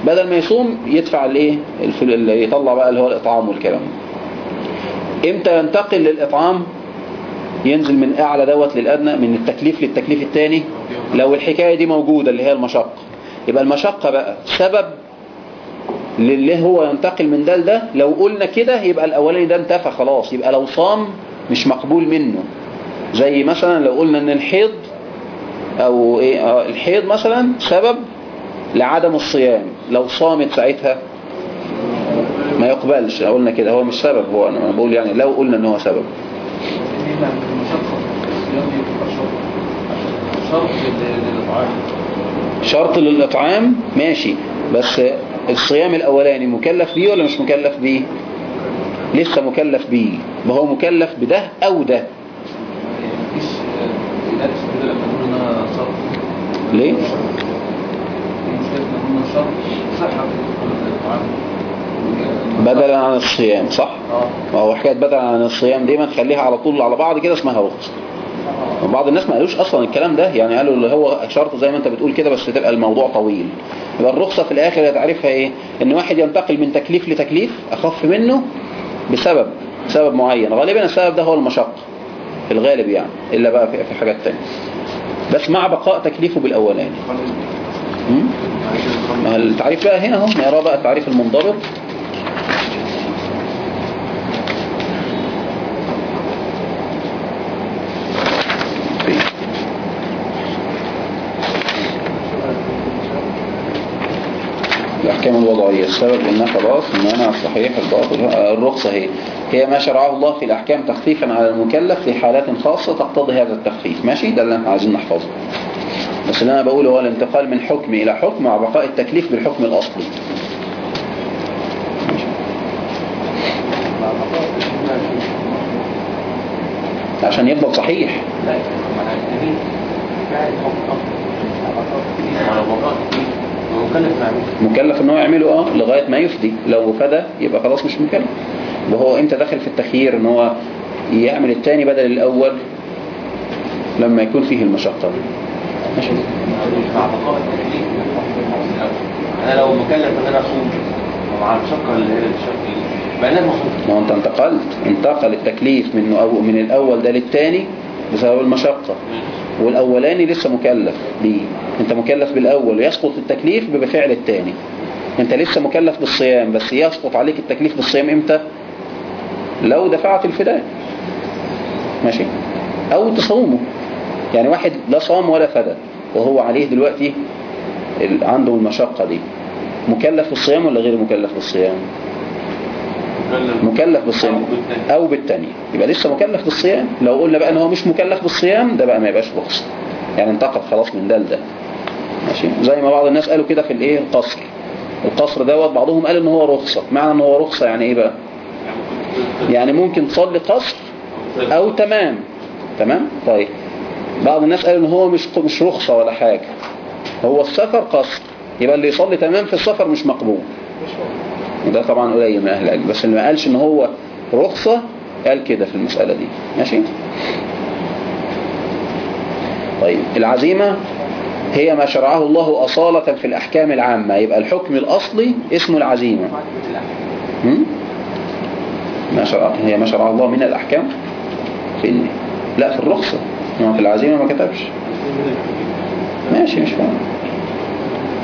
بدل ما يصوم يدفع الإيه؟ اللي يطلع بقى اللي هو الإطعام والكلام ده. إمتى ينتقل للإطعام؟ ينزل من أعلى دوت للأدنى من التكليف للتكليف الثاني لو الحكاية دي موجودة اللي هي المشقة. يبقى المشقة بقى سبب للي هو ينتقل من ده؟ لده لو قلنا كده يبقى الأولاني ده انتفى خلاص يبقى لو صام مش مقبول منه. زي مثلا لو قلنا إن الحيض أو إيه آه، الحيض مثلا سبب لعدم الصيام. لو صامت ساعتها ما يقبلش. لو قلنا كده هو مش سبب هو أنا بقول يعني لو قلنا إن هو سبب. شرط للإطعام؟ ماشي. بس الصيام الأولاني مكلف بيه ولا مش مكلف بيه؟ لسه مكلف بيه. ما هو مكلف بده أو ده. ليه؟ بدلا عن الصيام صح؟ ما هو حكاية بدلا عن الصيام دي ما تخليها على طول على بعض كده اسمها رخصة بعض الناس ما قالوش أصلا الكلام ده يعني قالوا اللي هو شرط زي ما أنت بتقول كده بس تبقى الموضوع طويل. يبقى الرخصة في الآخر تعرفها إيه؟ إن واحد ينتقل من تكليف لتكليف أخف منه بسبب سبب معين. غالبا السبب ده هو المشقة في الغالب يعني إلا بقى في حاجات تانية. بس مع بقاء تكليفه? ما التعريف بقى هنا أهو نقرا بقى التعريف المنضبط. الأحكام الوضعية السبب إنها خلاص المانع الصحيح الباطل الرخصة هي. هي ما شرعه الله في الأحكام تخفيفا على المكلف في حالات خاصة تقتضي هذا التخفيف. ماشي؟ ده اللي إحنا عايزين نحفظه. بس اللي أنا بقوله هو الانتقال من حكم إلى حكم مع بقاء التكليف بالحكم الأصلي. عشان يفضل صحيح. مكلف مكلف إن هو يعمله آه لغاية ما يفدي لو فدى يبقى خلاص مش مكلف. وهو إمتى داخل في التخيير إن هو يعمل التاني بدل الأول لما يكون فيه المشقة. دي ماشي. مع أنا لو مكلف إن أنا أصوم ومع المشقه اللي هي أصوم. ما هو أنت انتقلت. انتقل التكليف من أو من الأول ده للتاني بسبب المشقة. والأولاني لسه مكلف. بيه انت مكلف بالأول ويسقط التكليف بفعل التاني. انت لسه مكلف بالصيام بس يسقط عليك التكليف بالصيام إمتى؟ لو دفعت الفداء. ماشي؟ أو تصومه. يعني واحد لا صام ولا فدى وهو عليه دلوقتي عنده المشقة دي. مكلف بالصيام ولا غير مكلف بالصيام؟ مكلف بالصيام. أو بالتانية يبقى لسه مكلف بالصيام. لو قلنا بقى إن هو مش مكلف بالصيام ده بقى ما يبقاش رخصة يعني انتقل خلاص من ده لده ماشي. زي ما بعض الناس قالوا كده في الايه القصر. القصر دوت بعضهم قال إن هو رخصة. معنى إن هو رخصة يعني إيه بقى؟ يعني ممكن تصلي قصر أو تمام. تمام؟ طيب. بعض الناس قالوا إن هو مش مش رخصة ولا حاجة. هو السفر قصر. يبقى اللي يصلي تمام في السفر مش مقبول. وده طبعا قليل من أهل العلم. بس اللي ما قالش إن هو رخصة قال كده في المسألة دي. ماشي؟ طيب. العزيمة هي ما شرعه الله أصالة في الأحكام العامة. يبقى الحكم الأصلي اسمه العزيمة؟ ما شرع هي ما شرعه الله من الأحكام؟ في لا في الرخصة. إنما في العزيمة ما كتبش. ماشي مش فاهم.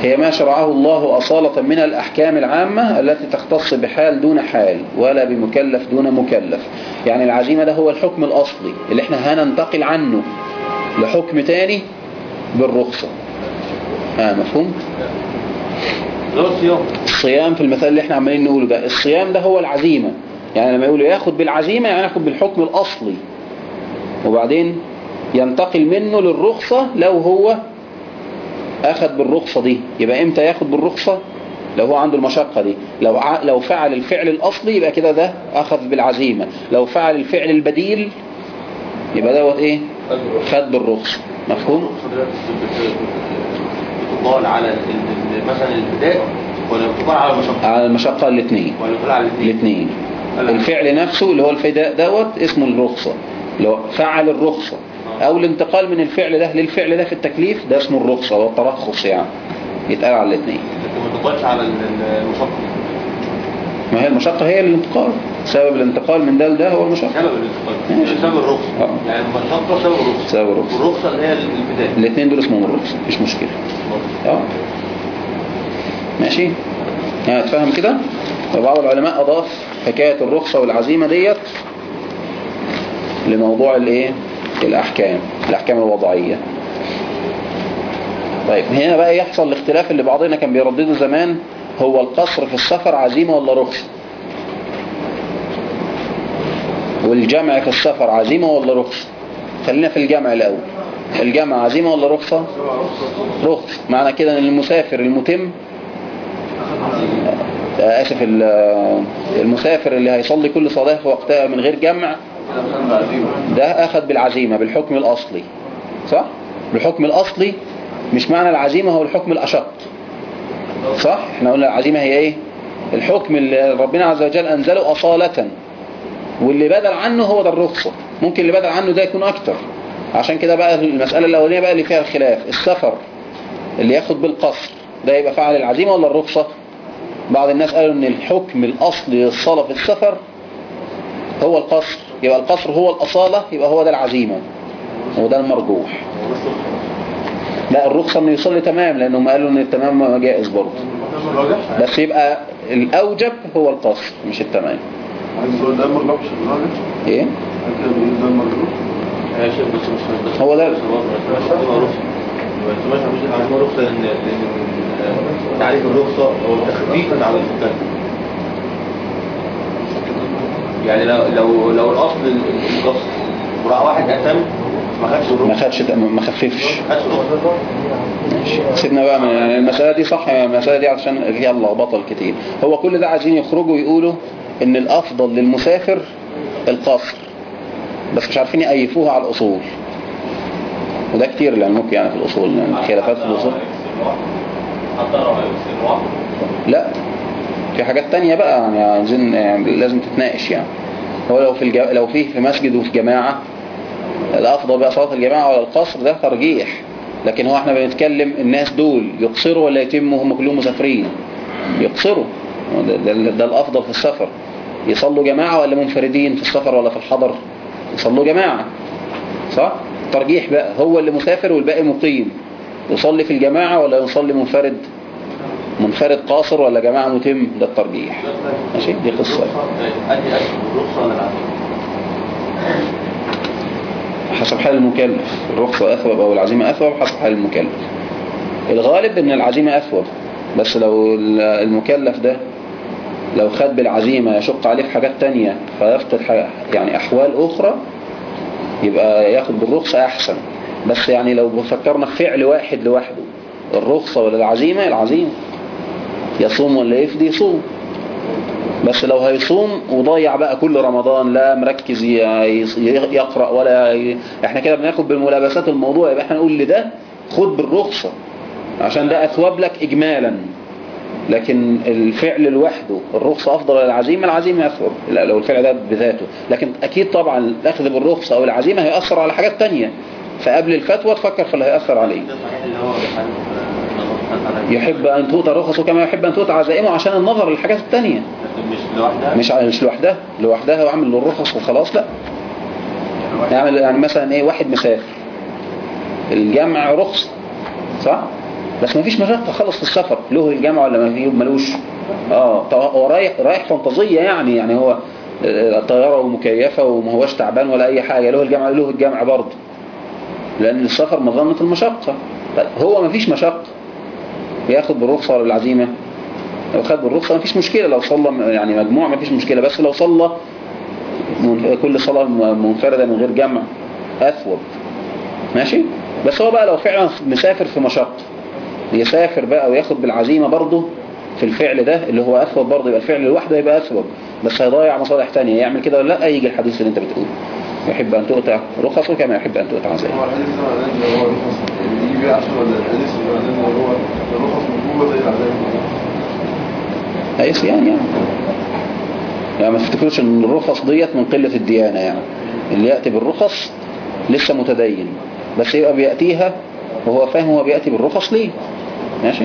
هي ما شرعه الله أصالة من الأحكام العامة التي تختص بحال دون حال ولا بمكلف دون مكلف. يعني العزيمة ده هو الحكم الأصلي اللي إحنا هننتقل عنه لحكم تاني بالرخصة. آه مفهوم؟ الصيام. الصيام في المثال اللي إحنا عمالين نقوله ده الصيام ده هو العزيمة. يعني لما يقولوا ياخد بالعزيمة يعني ياخد بالحكم الأصلي. وبعدين ينتقل منه للرخصة لو هو أخذ بالرخصة دي. يبقى إمتى ياخد بالرخصة؟ لو هو عنده المشقة دي. لو ع... لو فعل الفعل الأصلي يبقى كده ده أخذ بالعزيمة. لو فعل الفعل البديل يبقى دوت إيه؟ خد بالرخصة. مفهوم؟ على مثلا البداء ولا على المشقة؟ على المشقة الاثنين. ولا على الاثنين؟ الاثنين. الفعل نفسه اللي هو الفداء دوت اسمه الرخصة. لو فعل الرخصة. أو الانتقال من الفعل ده للفعل ده في التكليف ده اسمه الرخصة والترخص يعني. يتقال على الاثنين. ما على ال- ال- المشقة. ما هي المشقة هي الانتقال. سبب الانتقال من ده لده هو المشقة. سبب الانتقال. ماشي. سبب الرخصة. آه. يعني المشقة سبب الرخصة. سبب الرخصة. والرخصة اللي هي البداية. الاثنين دول اسمهم الرخصة. مفيش مشكلة. آه. ماشي. يعني تفهم كده؟ وبعض العلماء أضاف حكاية الرخصة والعزيمة ديت لموضوع الايه؟ الأحكام. الأحكام الوضعية. طيب هنا بقى يحصل الاختلاف اللي بعضنا كان بيردده زمان. هو القصر في السفر عزيمة ولا رخصة؟ والجمع في السفر عزيمة ولا رخصة؟ خلينا في الجمع الأول. الجمع عزيمة ولا رخصة؟ رخص معنى كده إن المسافر المتم آه، آسف آه، المسافر اللي هيصلي كل صلاة في وقتها من غير جمع ده أخذ بالعزيمة بالحكم الأصلي. صح؟ بالحكم الأصلي مش معنى العزيمة هو الحكم الأشق. صح؟ إحنا قلنا العزيمة هي إيه؟ الحكم اللي ربنا عز وجل أنزله أصالة. واللي بدل عنه هو ده الرخصة ممكن اللي بدل عنه ده يكون أكتر. عشان كده بقى المسألة الأولانية بقى اللي فيها الخلاف السفر. اللي ياخد بالقصر. ده يبقى فعل العزيمة ولا الرخصة؟ بعض الناس قالوا إن الحكم الاصلي للصلاة في السفر هو القصر. يبقى القصر هو الأصالة يبقى هو ده العزيمة. وده المرجوح. لا الرخصة إنه يصلي تمام لأنهم قالوا إن التمام جائز برضه. بس يبقى الأوجب هو القصر مش التمام. ده إيه؟ ده مرجوح يا شيخ بس مش بس هو ده. بس مش رخصة لأن لأن تعريف الرخصة هو تخفيف على المكلف يعني لو لو لو الأصل القصر وراح واحد أتم ما خدش ما خدش ما خففش. ما ماشي. سيبنا بقى من المسألة دي صح؟ المسألة دي عشان فيها اللخبطة الكتير هو كل ده عايزين يخرجوا يقولوا إن الأفضل للمسافر القصر. بس مش عارفين يأيفوها على الأصول. وده كتير لعلمك يعني في الأصول يعني خلافات في الأصول. لا في حاجات تانية بقى يعني عايزين يعني لازم تتناقش يعني. هو لو في الج... لو فيه في مسجد وفي جماعة الأفضل بقى صلاة الجماعة ولا القصر ده ترجيح. لكن هو إحنا بنتكلم الناس دول يقصروا ولا يتموا هم كلهم مسافرين؟ يقصروا. ده, ده, ده الأفضل في السفر. يصلوا جماعة ولا منفردين في السفر ولا في الحضر؟ يصلوا جماعة. صح؟ ترجيح بقى هو اللي مسافر والباقي مقيم. يصلي في الجماعة ولا يصلي منفرد؟ منفرد قاصر ولا جماعة متم؟ ده الترجيح. ماشي؟ دي قصة. حسب حال المكلف. الرخصة أثوب أو العزيمة أثوب حسب حال المكلف. الغالب إن العزيمة أثوب. بس لو المكلف ده لو خد بالعزيمة يشق عليه في حاجات تانية فيفقد يعني أحوال أخرى يبقى ياخد بالرخصة أحسن. بس يعني لو فكرنا في فعل واحد لوحده الرخصة ولا العزيمة؟ العزيمة. يصوم ولا يفدي يصوم. بس لو هيصوم وضيع بقى كل رمضان لا مركز يقرأ ولا ي... إحنا كده بناخد بالملابسات الموضوع يبقى إحنا نقول لده خد بالرخصة عشان ده أثواب لك إجمالا. لكن الفعل لوحده الرخصة أفضل العزيمة العزيمة أثوب لو الفعل ده بذاته. لكن أكيد طبعا الأخذ بالرخصة أو العزيمة هيأثر على حاجات تانية. فقبل الفتوى تفكر في اللي هيأثر عليه. يحب أن تؤتى رخصه كما يحب أن تؤتى عزائمه عشان النظر للحاجات التانية. مش لوحدها؟ مش لوحدها لوحدها وعامل الرخص وخلاص؟ لا. يعني يعني مثلا إيه؟ واحد مسافر الجمع رخص صح؟ بس ما فيش مشقة خالص في السفر. له الجمع ولا ما فيه ملوش. آه هو رايح رايح فانتازية يعني يعني هو آه، طيارة ومكيفة وما هوش تعبان ولا أي حاجة. له الجمع له الجمع برضه. لأن السفر مظنة المشقة. طيب هو ما فيش مشقة. ياخد بالرخصة ولا بالعزيمة لو خد بالرخصة ما فيش مشكلة. لو صلى يعني مجموع ما فيش مشكلة. بس لو صلى كل صلاة منفردة من غير جمع أثوب ماشي؟ بس هو بقى لو فعلا مسافر في مشقة. يسافر بقى وياخد بالعزيمة برضه في الفعل ده اللي هو أثوب برضه يبقى الفعل لوحده يبقى أثوب بس هيضيع مصالح تانية. يعمل كده ولا لا؟ يجي الحديث اللي أنت بتقوله. يحب أن تؤتى رخصه كما يحب أن تؤتى عزائمه هو الحديث إن هو الرخص اللي يجي بيه عشان الحديث اللي هو الرخص مطلوبة زي العذاب هيس يعني يعني. يعني ما تفتكروش إن الرخص ديت من قلة الديانة يعني. اللي يأتي بالرخص لسه متدين. بس يبقى بيأتيها وهو فاهم هو بيأتي بالرخص ليه. ماشي؟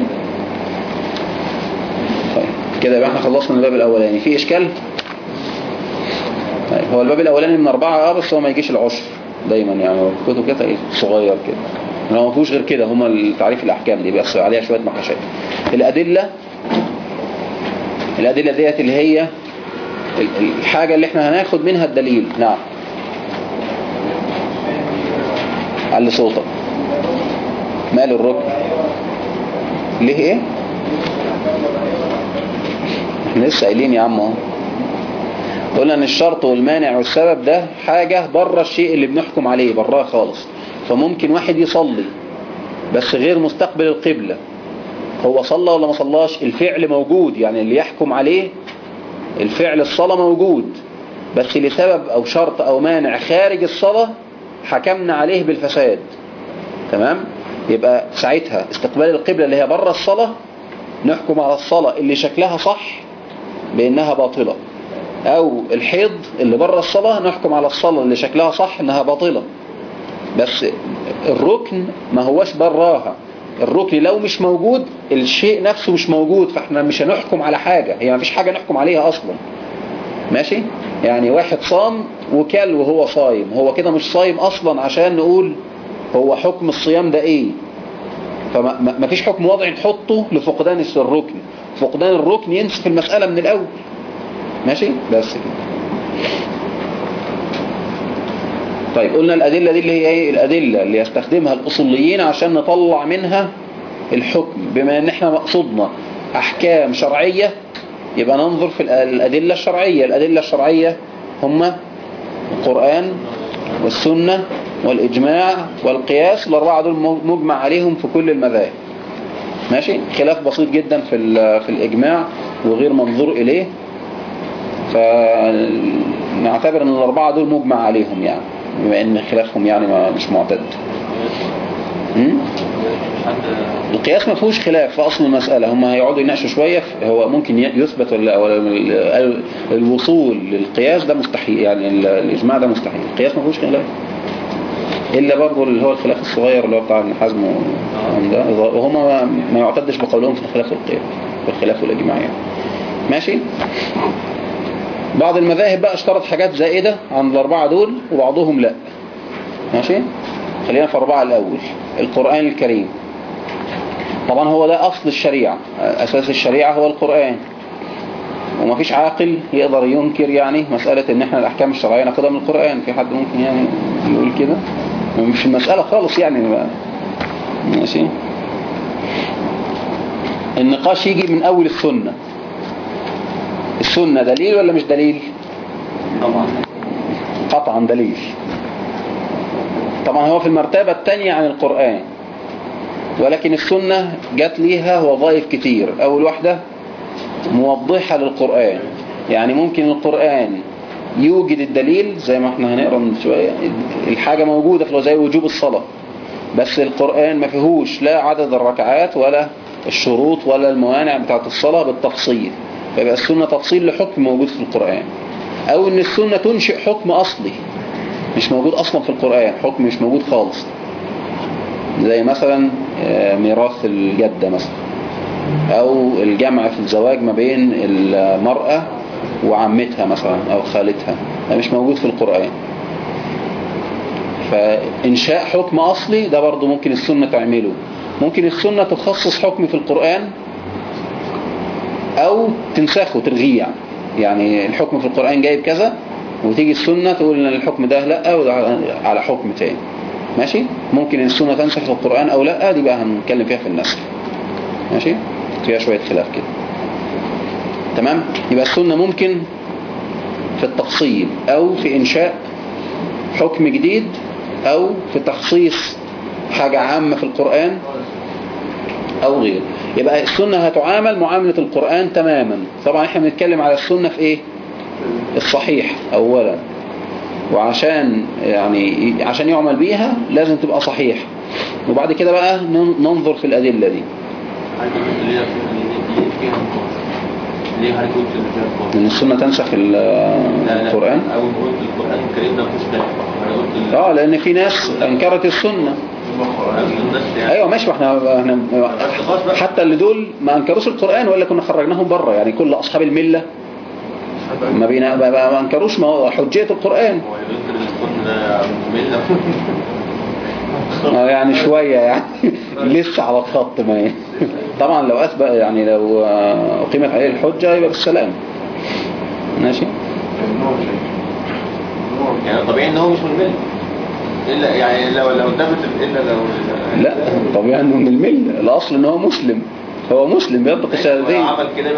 طيب كده يبقى إحنا خلصنا الباب الأولاني. في إشكال؟ طيب هو الباب الأولاني من أربعة آه بس هو ما يجيش العشر دايما يعني هو كتب كده إيه صغير كده. لو ما فيهوش غير كده هما التعريف الأحكام دي بس عليها شوية نقاشات الأدلة الأدلة ديت اللي هي ال- الحاجة اللي إحنا هناخد منها الدليل. نعم. علي صوتك. مال الركن. ليه إيه؟ إحنا لسه قايلين يا عم اهو. قلنا إن الشرط والمانع والسبب ده حاجة بره الشيء اللي بنحكم عليه براه خالص. فممكن واحد يصلي بس غير مستقبل القبلة. هو صلى ولا ما صلاش؟ الفعل موجود يعني اللي يحكم عليه الفعل الصلاة موجود. بس لسبب أو شرط أو مانع خارج الصلاة حكمنا عليه بالفساد. تمام؟ يبقى ساعتها استقبال القبلة اللي هي بره الصلاة نحكم على الصلاة اللي شكلها صح بأنها باطلة. أو الحيض اللي بره الصلاة نحكم على الصلاة اللي شكلها صح إنها باطلة. بس الركن ما هوش براها. الركن لو مش موجود الشيء نفسه مش موجود فإحنا مش هنحكم على حاجة. هي ما فيش حاجة نحكم عليها أصلا. ماشي؟ يعني واحد صام وكل وهو صايم. هو كده مش صايم أصلا عشان نقول هو حكم الصيام ده إيه؟ فما ما- ما فيش حكم وضعي نحطه لفقدان الركن. فقدان الركن ينسف المسألة من الأول. ماشي؟ بس كده. طيب قلنا الأدلة دي اللي هي إيه؟ الأدلة اللي يستخدمها الأصوليين عشان نطلع منها الحكم. بما إن إحنا مقصودنا أحكام شرعية يبقى ننظر في الأ- الأدلة الشرعية. الأدلة الشرعية هم القرآن والسنة والإجماع والقياس الأربعة دول مجمع عليهم في كل المذاهب. ماشي؟ خلاف بسيط جدا في في الإجماع وغير منظور إليه. فنعتبر إن الأربعة دول مجمع عليهم يعني بما إن خلافهم يعني مش معتد. القياس ما فيهوش خلاف في أصل المسألة. هم هيقعدوا يناقشوا شوية هو ممكن يثبت ولا ولا ال- الوصول للقياس ده مستحيل يعني ال- الإجماع ده مستحيل. القياس ما فيهوش خلاف. إلا برضه اللي هو الخلاف الصغير اللي هو بتاع ابن حزم ده وهم ما, يعتدش بقولهم في الخلاف والقياس في الخلاف والاجماع يعني ماشي؟ بعض المذاهب بقى اشترط حاجات زائدة عن الأربعة دول وبعضهم لا. ماشي؟ خلينا في أربعة الأول. القرآن الكريم. طبعا هو ده أصل الشريعة. أساس الشريعة هو القرآن. ومفيش عاقل يقدر ينكر يعني مسألة إن إحنا الأحكام الشرعية ناخدها من القرآن. في حد ممكن يعني يقول كده؟ مش المسألة خالص يعني. بقى. ماشي. النقاش يجي من أول السنة. السنة دليل ولا مش دليل؟ طبعا. قطعا دليل. طبعا هو في المرتبة الثانية عن القرآن. ولكن السنة جات ليها وظائف كتير. أول واحدة موضحة للقرآن. يعني ممكن القرآن يوجد الدليل زي ما إحنا هنقرأ من شوية. الحاجة موجودة في زي وجوب الصلاة. بس القرآن ما فيهوش لا عدد الركعات ولا الشروط ولا الموانع بتاعت الصلاة بالتفصيل. فيبقى السنة تفصيل لحكم موجود في القرآن. أو إن السنة تنشئ حكم أصلي. مش موجود أصلا في القرآن. حكم مش موجود خالص. زي مثلا آه، ميراث الجدة مثلا. أو الجمع في الزواج ما بين المرأة وعمتها مثلا أو خالتها ده مش موجود في القرآن. فإنشاء حكم أصلي ده برضو ممكن السنة تعمله. ممكن السنة تخصص حكم في القرآن أو تنسخه تلغيه يعني. يعني الحكم في القرآن جايب كذا وتيجي السنة تقول إن الحكم ده لأ وده على حكم تاني. ماشي؟ ممكن السنة تنسخ القرآن أو لأ دي بقى هنتكلم فيها في النسخ. ماشي؟ فيها شوية خلاف كده. تمام؟ يبقى السنة ممكن في التفصيل أو في إنشاء حكم جديد أو في تخصيص حاجة عامة في القرآن أو غير يبقى السنة هتعامل معاملة القرآن تماما. طبعا إحنا بنتكلم على السنة في إيه؟ الصحيح أولا. وعشان يعني عشان يعمل بيها لازم تبقى صحيح. وبعد كده بقى نن- ننظر في الأدلة دي. ليه قلت إن السنة تنسخ ال- لا لا. القرآن. أول ما قلت القرآن الكريم ده أنا قلت آه لأن في ناس أنكرت الناس يعني. أيوه ماشي ما إحنا إحنا. حتى اللي دول ما أنكروش القرآن ولا كنا خرجناهم بره يعني كل أصحاب الملة ما بينا ما, أنكروش ما هو حجية القرآن. آه يعني شوية يعني. لسه على الخط ما طبعا لو أثبت يعني لو آه، أقيمت عليه الحجة يبقى بالسلام. ماشي؟ يعني طبيعي إن هو مش من المله إلا يعني لو لو ثبت إلا لو لا طبيعي إنه من الملة الأصل إن هو مسلم. هو مسلم بيطلق لو الشهادتين. عمل كده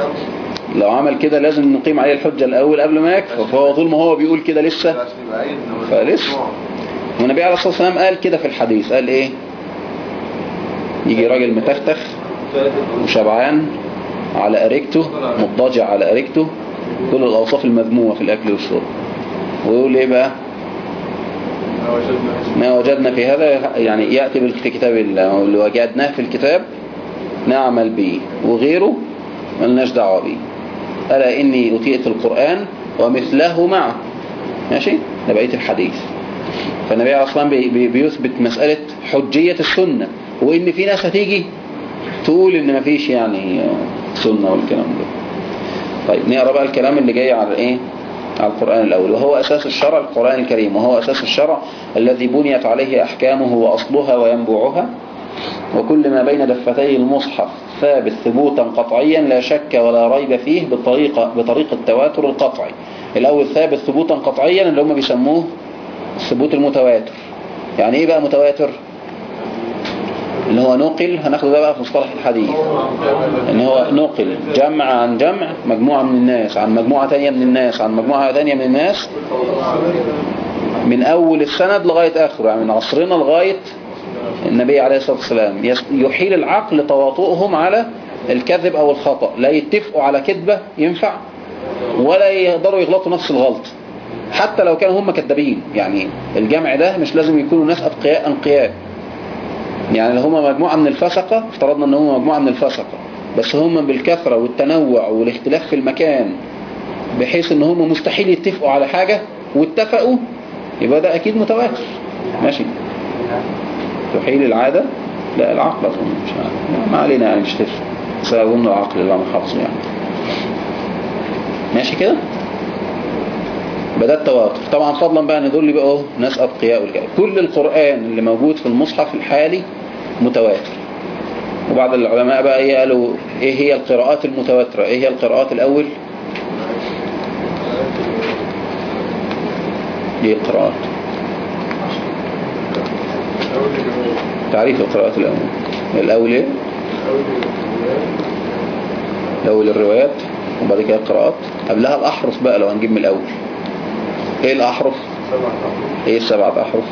لو عمل كده لازم نقيم عليه الحجة الأول قبل ما يكفر فهو طول ما هو بيقول كده لسه. فلسه. والنبي عليه الصلاة والسلام قال كده في الحديث. قال إيه؟ يجي راجل متختخ وشبعان على أريكته مضطجع على أريكته كل الأوصاف المذمومة في الأكل والشرب. ويقول إيه بقى؟ ما وجدنا في هذا يعني يأتي بال- في كتاب الله واللي وجدناه في الكتاب نعمل به وغيره ملناش دعوة به. ألا إني أتيت القرآن ومثله معه. ماشي؟ ده بقية الحديث. فالنبي عليه الصلاة والسلام بي- بي- بيثبت مسألة حجية السنة وإن في ناس هتيجي تقول إن مفيش يعني سنة والكلام ده. طيب نقرأ بقى الكلام اللي جاي على إيه؟ على القرآن الأول. وهو أساس الشرع القرآن الكريم. وهو أساس الشرع الذي بنيت عليه أحكامه وأصلها وينبوعها. وكل ما بين دفتي المصحف ثابت ثبوتا قطعيا لا شك ولا ريب فيه بطريقة, بطريقة التواتر القطعي الأول ثابت ثبوتا قطعيا اللي هم بيسموه الثبوت المتواتر. يعني إيه بقى متواتر؟ اللي هو نقل هناخده ده بقى في مصطلح الحديث. إن هو نقل جمع عن جمع مجموعة من الناس عن مجموعة تانية من الناس عن مجموعة تانية من الناس من أول السند لغاية آخره. يعني من عصرنا لغاية النبي عليه الصلاة والسلام. يحيل العقل تواطؤهم على الكذب أو الخطأ. لا يتفقوا على كذبة ينفع ولا يقدروا يغلطوا نفس الغلط. حتى لو كانوا هم كذابين. يعني الجمع ده مش لازم يكونوا ناس أتقياء أنقياء. يعني لو هم مجموعة من الفسقة افترضنا إن هم مجموعة من الفسقة. بس هم بالكثرة والتنوع والاختلاف في المكان بحيث إن هم مستحيل يتفقوا على حاجة واتفقوا يبقى ده أكيد متواتر. ماشي؟ تحيل العادة لا العقل أظن. مش. ما علينا يعني مش تفرق. سيظن العقل اللي أنا حافظه يعني. ماشي كده؟ بدأ التواتر طبعا فضلا بقى إن دول بقوا ناس أتقياء والكلام كل القرآن اللي موجود في المصحف الحالي متواتر. وبعض العلماء بقى إيه قالوا إيه هي القراءات المتواترة؟ إيه هي القراءات الأول؟ إيه القراءات. تعريف القراءات الأول. الأول إيه؟ الأول الروايات وبعد كده القراءات. قبلها الاحرف بقى لو هنجيب من الأول. إيه الاحرف؟ إيه السبعة احرف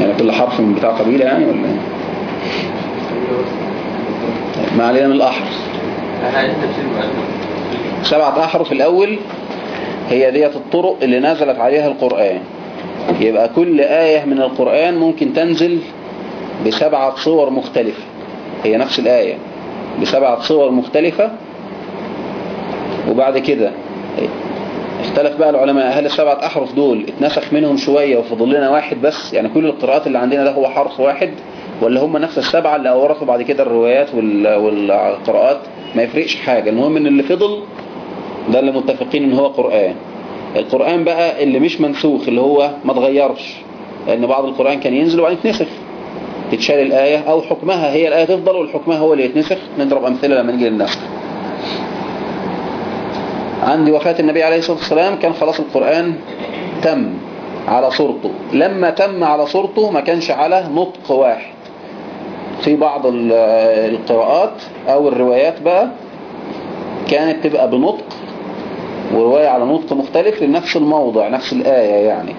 يعني كل حرف من بتاع قبيلة يعني ولا إيه؟ ما علينا من الاحرف. سبعة احرف الأول هي ديت الطرق اللي نزلت عليها القرآن. يبقى كل آية من القرآن ممكن تنزل بسبعة صور مختلفة. هي نفس الآية. بسبعة صور مختلفة. وبعد كده اختلف بقى العلماء هل السبعة أحرف دول اتنسخ منهم شوية وفضل لنا واحد بس؟ يعني كل القراءات اللي عندنا ده هو حرف واحد ولا هم نفس السبعة اللي أورثوا بعد كده الروايات وال- والقراءات؟ ما يفرقش حاجة. المهم إن اللي فضل ده اللي متفقين إن هو قرآن. القرآن بقى اللي مش منسوخ اللي هو ما اتغيرش لأن بعض القرآن كان ينزل وبعدين يتنسخ تتشال الآية أو حكمها هي الآية تفضل والحكمها هو اللي يتنسخ. نضرب أمثلة لما نيجي للنسخ عند وفاة النبي عليه الصلاة والسلام كان خلاص القرآن تم على صورته. لما تم على صورته ما كانش على نطق واحد. في بعض ال- القراءات أو الروايات بقى كانت تبقى بنطق ورواية على نطق مختلف لنفس الموضع نفس الآية يعني.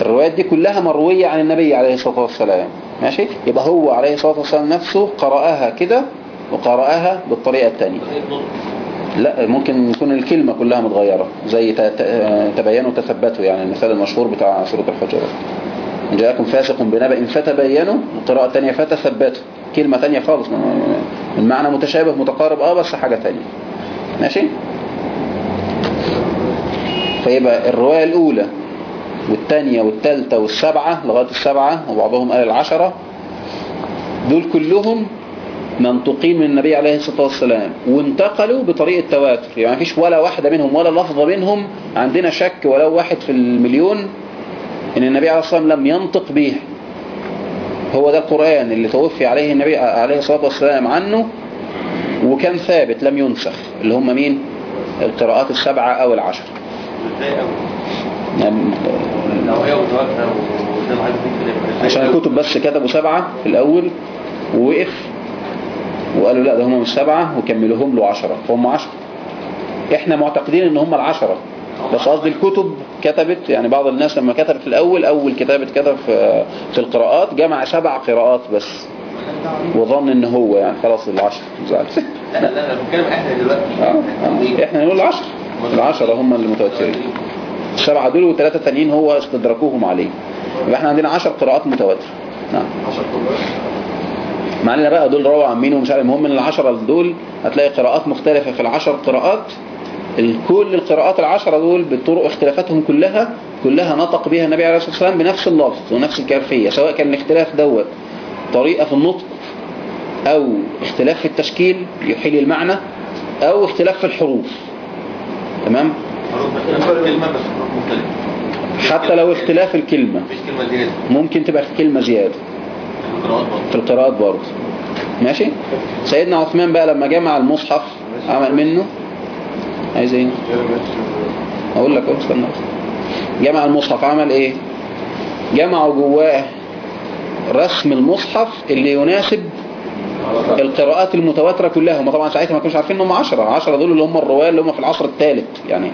الروايات دي كلها مروية عن النبي عليه الصلاة والسلام. ماشي؟ يبقى هو عليه الصلاة والسلام نفسه قرأها كده وقرأها بالطريقة التانية. لا ممكن يكون الكلمة كلها متغيرة زي تبينوا تثبتوا يعني المثال المشهور بتاع سورة الحجرات جاءكم فاسق بنبأ فتبينوا القراءة الثانية فتثبتوا. كلمة ثانية خالص المعنى متشابه متقارب آه بس حاجة ثانية ماشي؟ فيبقى الرواية الأولى والثانية والثالثة والسبعة لغاية السبعة وبعضهم قال العشرة. دول كلهم منطوقين من النبي عليه الصلاة والسلام وانتقلوا بطريقة تواتر. يعني ما فيش ولا واحدة منهم ولا لفظة منهم عندنا شك ولو واحد في المليون إن النبي عليه الصلاة والسلام لم ينطق به هو ده القرآن اللي توفي عليه النبي عليه الصلاة والسلام عنه وكان ثابت لم ينسخ اللي هم مين؟ القراءات السبعة أو العشر يعني عشان الكتب بس كتبوا سبعة في الأول ووقف وقالوا لا ده هم مش سبعة وكملوهم له عشرة. فهم عشرة. إحنا معتقدين إن هم العشرة. بس قصدي الكتب كتبت يعني بعض الناس لما كتب في الأول أول كتاب اتكتب في, في القراءات جمع سبع قراءات بس. وظن إن هو يعني خلاص العشر مزعلش لا لا أنا بتكلم إحنا دلوقتي. آه. آه. إحنا نقول العشر العشرة هم اللي متوترين. السبعة دول والثلاثة التانيين هو استدركوهم عليه. يبقى إحنا عندنا عشر قراءات متواترة نعم. معنا بقى دول روى عن مين ومش عارف المهم ان العشرة دول هتلاقي قراءات مختلفة في العشر قراءات. كل القراءات العشرة دول بطرق اختلافاتهم كلها كلها نطق بها النبي عليه الصلاة والسلام بنفس اللفظ ونفس الكيفية سواء كان الاختلاف دوت طريقة في النطق أو اختلاف في التشكيل يحيل المعنى أو اختلاف في الحروف. تمام؟ بس حتى لو اختلاف الكلمة. ممكن تبقى كلمة زيادة. في القراءات برضه. ماشي؟ سيدنا عثمان بقى لما جمع المصحف عمل منه؟ عايز إيه؟ أقول لك استنى. جمع المصحف عمل إيه؟ جمعوا جواه رسم المصحف اللي يناسب القراءات المتواترة كلها هم طبعا ساعتها ما كانوش عارفين انهم 10 10 دول اللي هم الرواة اللي هم في العصر الثالث يعني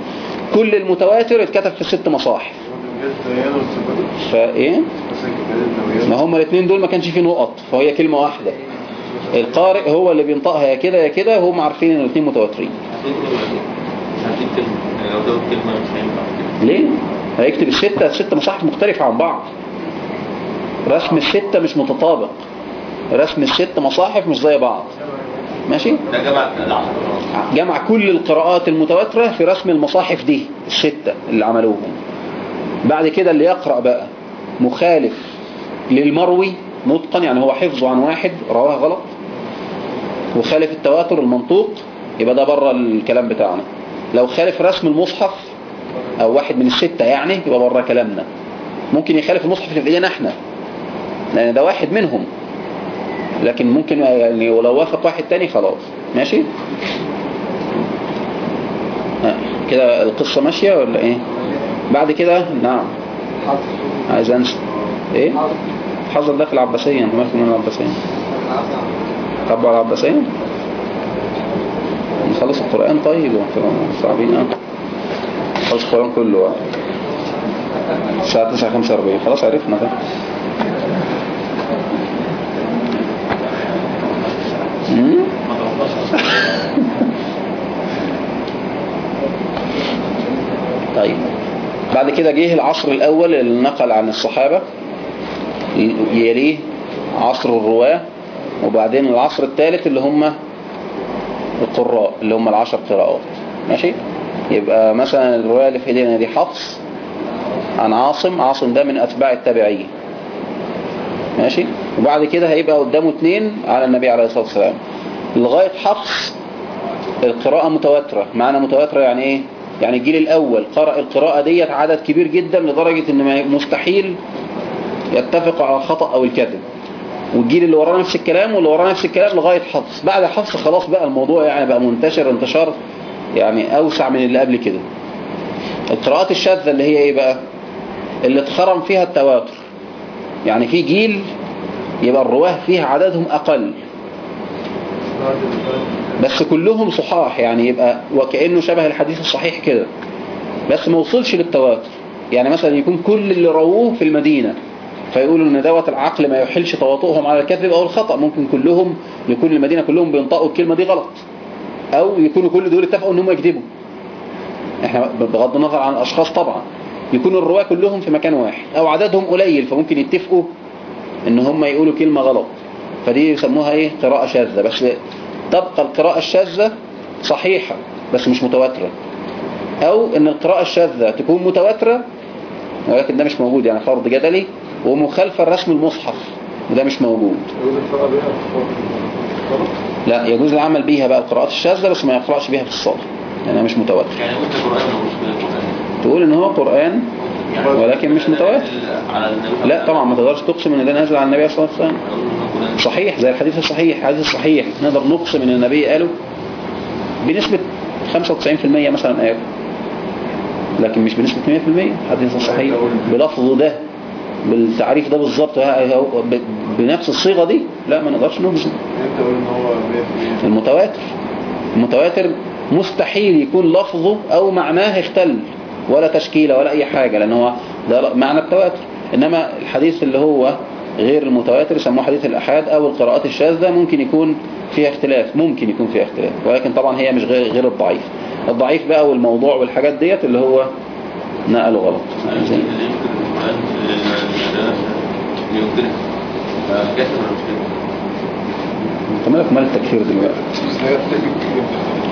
كل المتواتر اتكتب في ست مصاحف. فإيه؟ ما هم الاثنين دول ما كانش فيه نقط فهي كلمة واحدة. القارئ هو اللي بينطقها يا كده يا كده وهم عارفين إن الاثنين متواترين. ليه؟ هيكتب الستة الستة مصاحف مختلفة عن بعض. رسم الستة مش متطابق. رسم الست مصاحف مش زي بعض. ماشي؟ ده جمع كل القراءات المتواترة في رسم المصاحف دي الستة اللي عملوهم. بعد كده اللي يقرأ بقى مخالف للمروي نطقا يعني هو حفظه عن واحد رواه غلط. وخالف التواتر المنطوق يبقى ده بره الكلام بتاعنا. لو خالف رسم المصحف أو واحد من الستة يعني يبقى بره كلامنا. ممكن يخالف المصحف اللي في إيدينا إحنا لأن ده واحد منهم. لكن ممكن يعني ولو وافق واحد تاني خلاص. ماشي؟ آه، كده القصة ماشية ولا إيه؟ بعد كده؟ نعم. عايز أنسى. إيه؟ حظر ده في العباسية أنت مالك من العباسية؟ طبع العباسية؟ نخلص القرآن طيب صعبين آه خلص القرآن كله. الساعة 9:45 خلاص عرفنا ده. مم؟ طيب. بعد كده جه العصر الأول اللي نقل عن الصحابة. يليه عصر الرواة وبعدين العصر الثالث اللي هم القراء اللي هم العشر قراءات. ماشي؟ يبقى مثلا الرواية اللي في إيدينا دي حفص عن عاصم. عاصم ده من أتباع التابعين. ماشي؟ وبعد كده هيبقى قدامه اتنين على النبي عليه الصلاة والسلام. لغاية حفص القراءة متواترة. معنى متواترة يعني إيه؟ يعني الجيل الأول قرأ القراءة ديت عدد كبير جدا لدرجة إن مستحيل يتفق على الخطأ أو الكذب. والجيل اللي وراه نفس الكلام واللي وراه نفس الكلام لغاية حفص. بعد حفص خلاص بقى الموضوع يعني بقى منتشر انتشار يعني أوسع من اللي قبل كده. القراءات الشاذة اللي هي إيه بقى؟ اللي اتخرم فيها التواتر. يعني في جيل يبقى الرواة فيها عددهم أقل. بس كلهم صحاح يعني يبقى وكأنه شبه الحديث الصحيح كده. بس ما وصلش للتواتر. يعني مثلا يكون كل اللي رووه في المدينة فيقولوا إن دوت العقل ما يحلش تواطؤهم على الكذب أو الخطأ. ممكن كلهم يكون المدينة كلهم بينطقوا الكلمة دي غلط. أو يكونوا كل دول اتفقوا إن هم يكذبوا. إحنا بغض النظر عن الأشخاص طبعا. يكون الرواة كلهم في مكان واحد. أو عددهم قليل فممكن يتفقوا إن هم يقولوا كلمة غلط. فدي يسموها إيه؟ قراءة شاذة. بس تبقى القراءة الشاذة صحيحة بس مش متواترة. أو إن القراءة الشاذة تكون متواترة ولكن ده مش موجود يعني فرض جدلي ومخالفة الرسم المصحف وده مش موجود. لا يجوز العمل بيها بقى القراءات الشاذة بس ما يقرأش بيها في الصلاة لأنها مش متواتر. يعني قلت القرآن. تقول إن هو قرآن ولكن مش متواتر. لا طبعا ما تقدرش تقسم إن ده نازل على النبي صلى الله عليه وسلم. صحيح زي الحديث الصحيح. الحديث الصحيح نقدر نقسم إن النبي قاله بنسبة 95% مثلا قاله. لكن مش بنسبة 100% الحديث الصحيح بلفظه ده بالتعريف ده بالظبط بنفس الصيغة دي لا ما نقدرش 100% المتواتر. المتواتر مستحيل يكون لفظه أو معناه اختل. ولا تشكيلة ولا أي حاجة لأن هو ده معنى التواتر. إنما الحديث اللي هو غير المتواتر يسموه حديث الأحاد أو القراءات الشاذة ممكن يكون فيها اختلاف ممكن يكون فيها اختلاف ولكن طبعا هي مش غير, غير الضعيف. الضعيف بقى والموضوع والحاجات ديت اللي هو نقله غلط. أنت مالك مال التكفير دلوقتي؟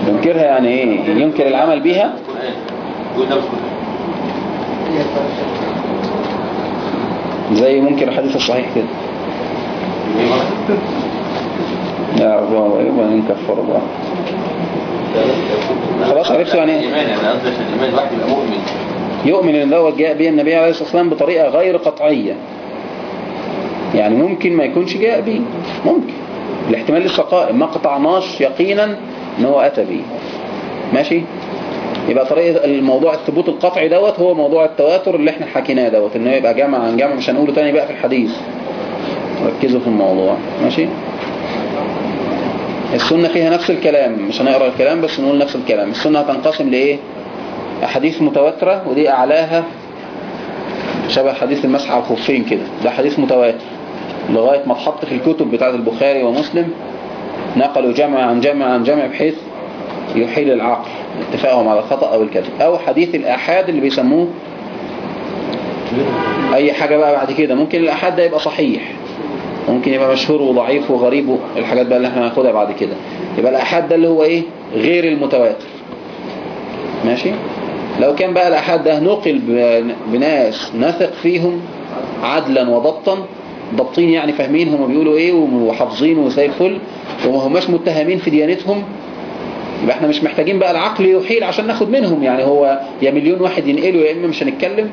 ينكرها يعني إيه؟ ينكر العمل بيها؟ زي منكر الحديث الصحيح كده. يا رب يبقى نكفر بقى خلاص عرفت يعني إيه؟ قصدي عشان الايمان الواحد يبقى مؤمن. يؤمن إن دوت جاء به النبي عليه الصلاة والسلام بطريقة غير قطعية. يعني ممكن ما يكونش جاء به. ممكن. الاحتمال لسه قائم. ما قطعناش يقينا إن هو أتى به. ماشي؟ يبقى طريقة الموضوع الثبوت القطعي دوت هو موضوع التواتر اللي إحنا حكيناه دوت انه يبقى جمع عن جمع مش هنقوله تاني بقى في الحديث. ركزوا في الموضوع. ماشي؟ السنة فيها نفس الكلام مش هنقرأ الكلام بس نقول نفس الكلام. السنة هتنقسم لإيه؟ أحاديث متواترة ودي أعلاها شبه حديث المسح على الخفين كده. ده حديث متواتر. لغاية ما اتحط في الكتب بتاعة البخاري ومسلم نقلوا جمع عن جمع عن جمع بحيث يحيل العقل اتفاقهم على الخطأ أو الكذب أو حديث الآحاد اللي بيسموه أي حاجة بقى بعد كده ممكن الآحاد ده يبقى صحيح ممكن يبقى مشهور وضعيف وغريب الحاجات بقى اللي إحنا هناخدها بعد كده يبقى الآحاد ده اللي هو إيه؟ غير المتواتر. ماشي؟ لو كان بقى الآحاد ده نقل بناس نثق فيهم عدلا وضبطا ضابطين يعني فاهمين هم بيقولوا إيه وحافظين وزي الفل وما هماش متهمين في ديانتهم يبقى إحنا مش محتاجين بقى العقل يحيل عشان ناخد منهم. يعني هو يا مليون واحد ينقلوا يا إما مش هنتكلم.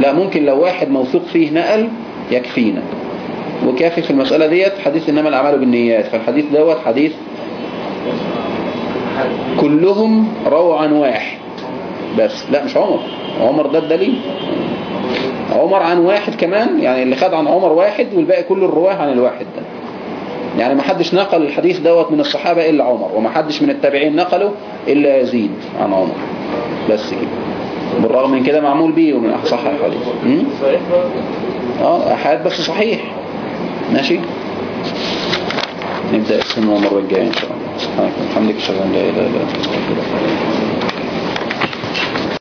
لا ممكن لو واحد موثوق فيه نقل يكفينا. وكافي في المسألة ديت حديث إنما الأعمال بالنيات. فالحديث دوت حديث كلهم رووا عن واحد. بس لا مش عمر. عمر ده الدليل. عمر عن واحد كمان يعني اللي خد عن عمر واحد والباقي كل الرواه عن الواحد ده. يعني ما حدش نقل الحديث دوت من الصحابة إلا عمر وما حدش من التابعين نقله إلا يزيد عن عمر. بس كده. بالرغم من كده معمول بيه ومن أصح الحديث. آه أحد بس صحيح. ماشي؟ نبدأ السنة المرة الجاية إن شاء الله. أشهد أن لا إله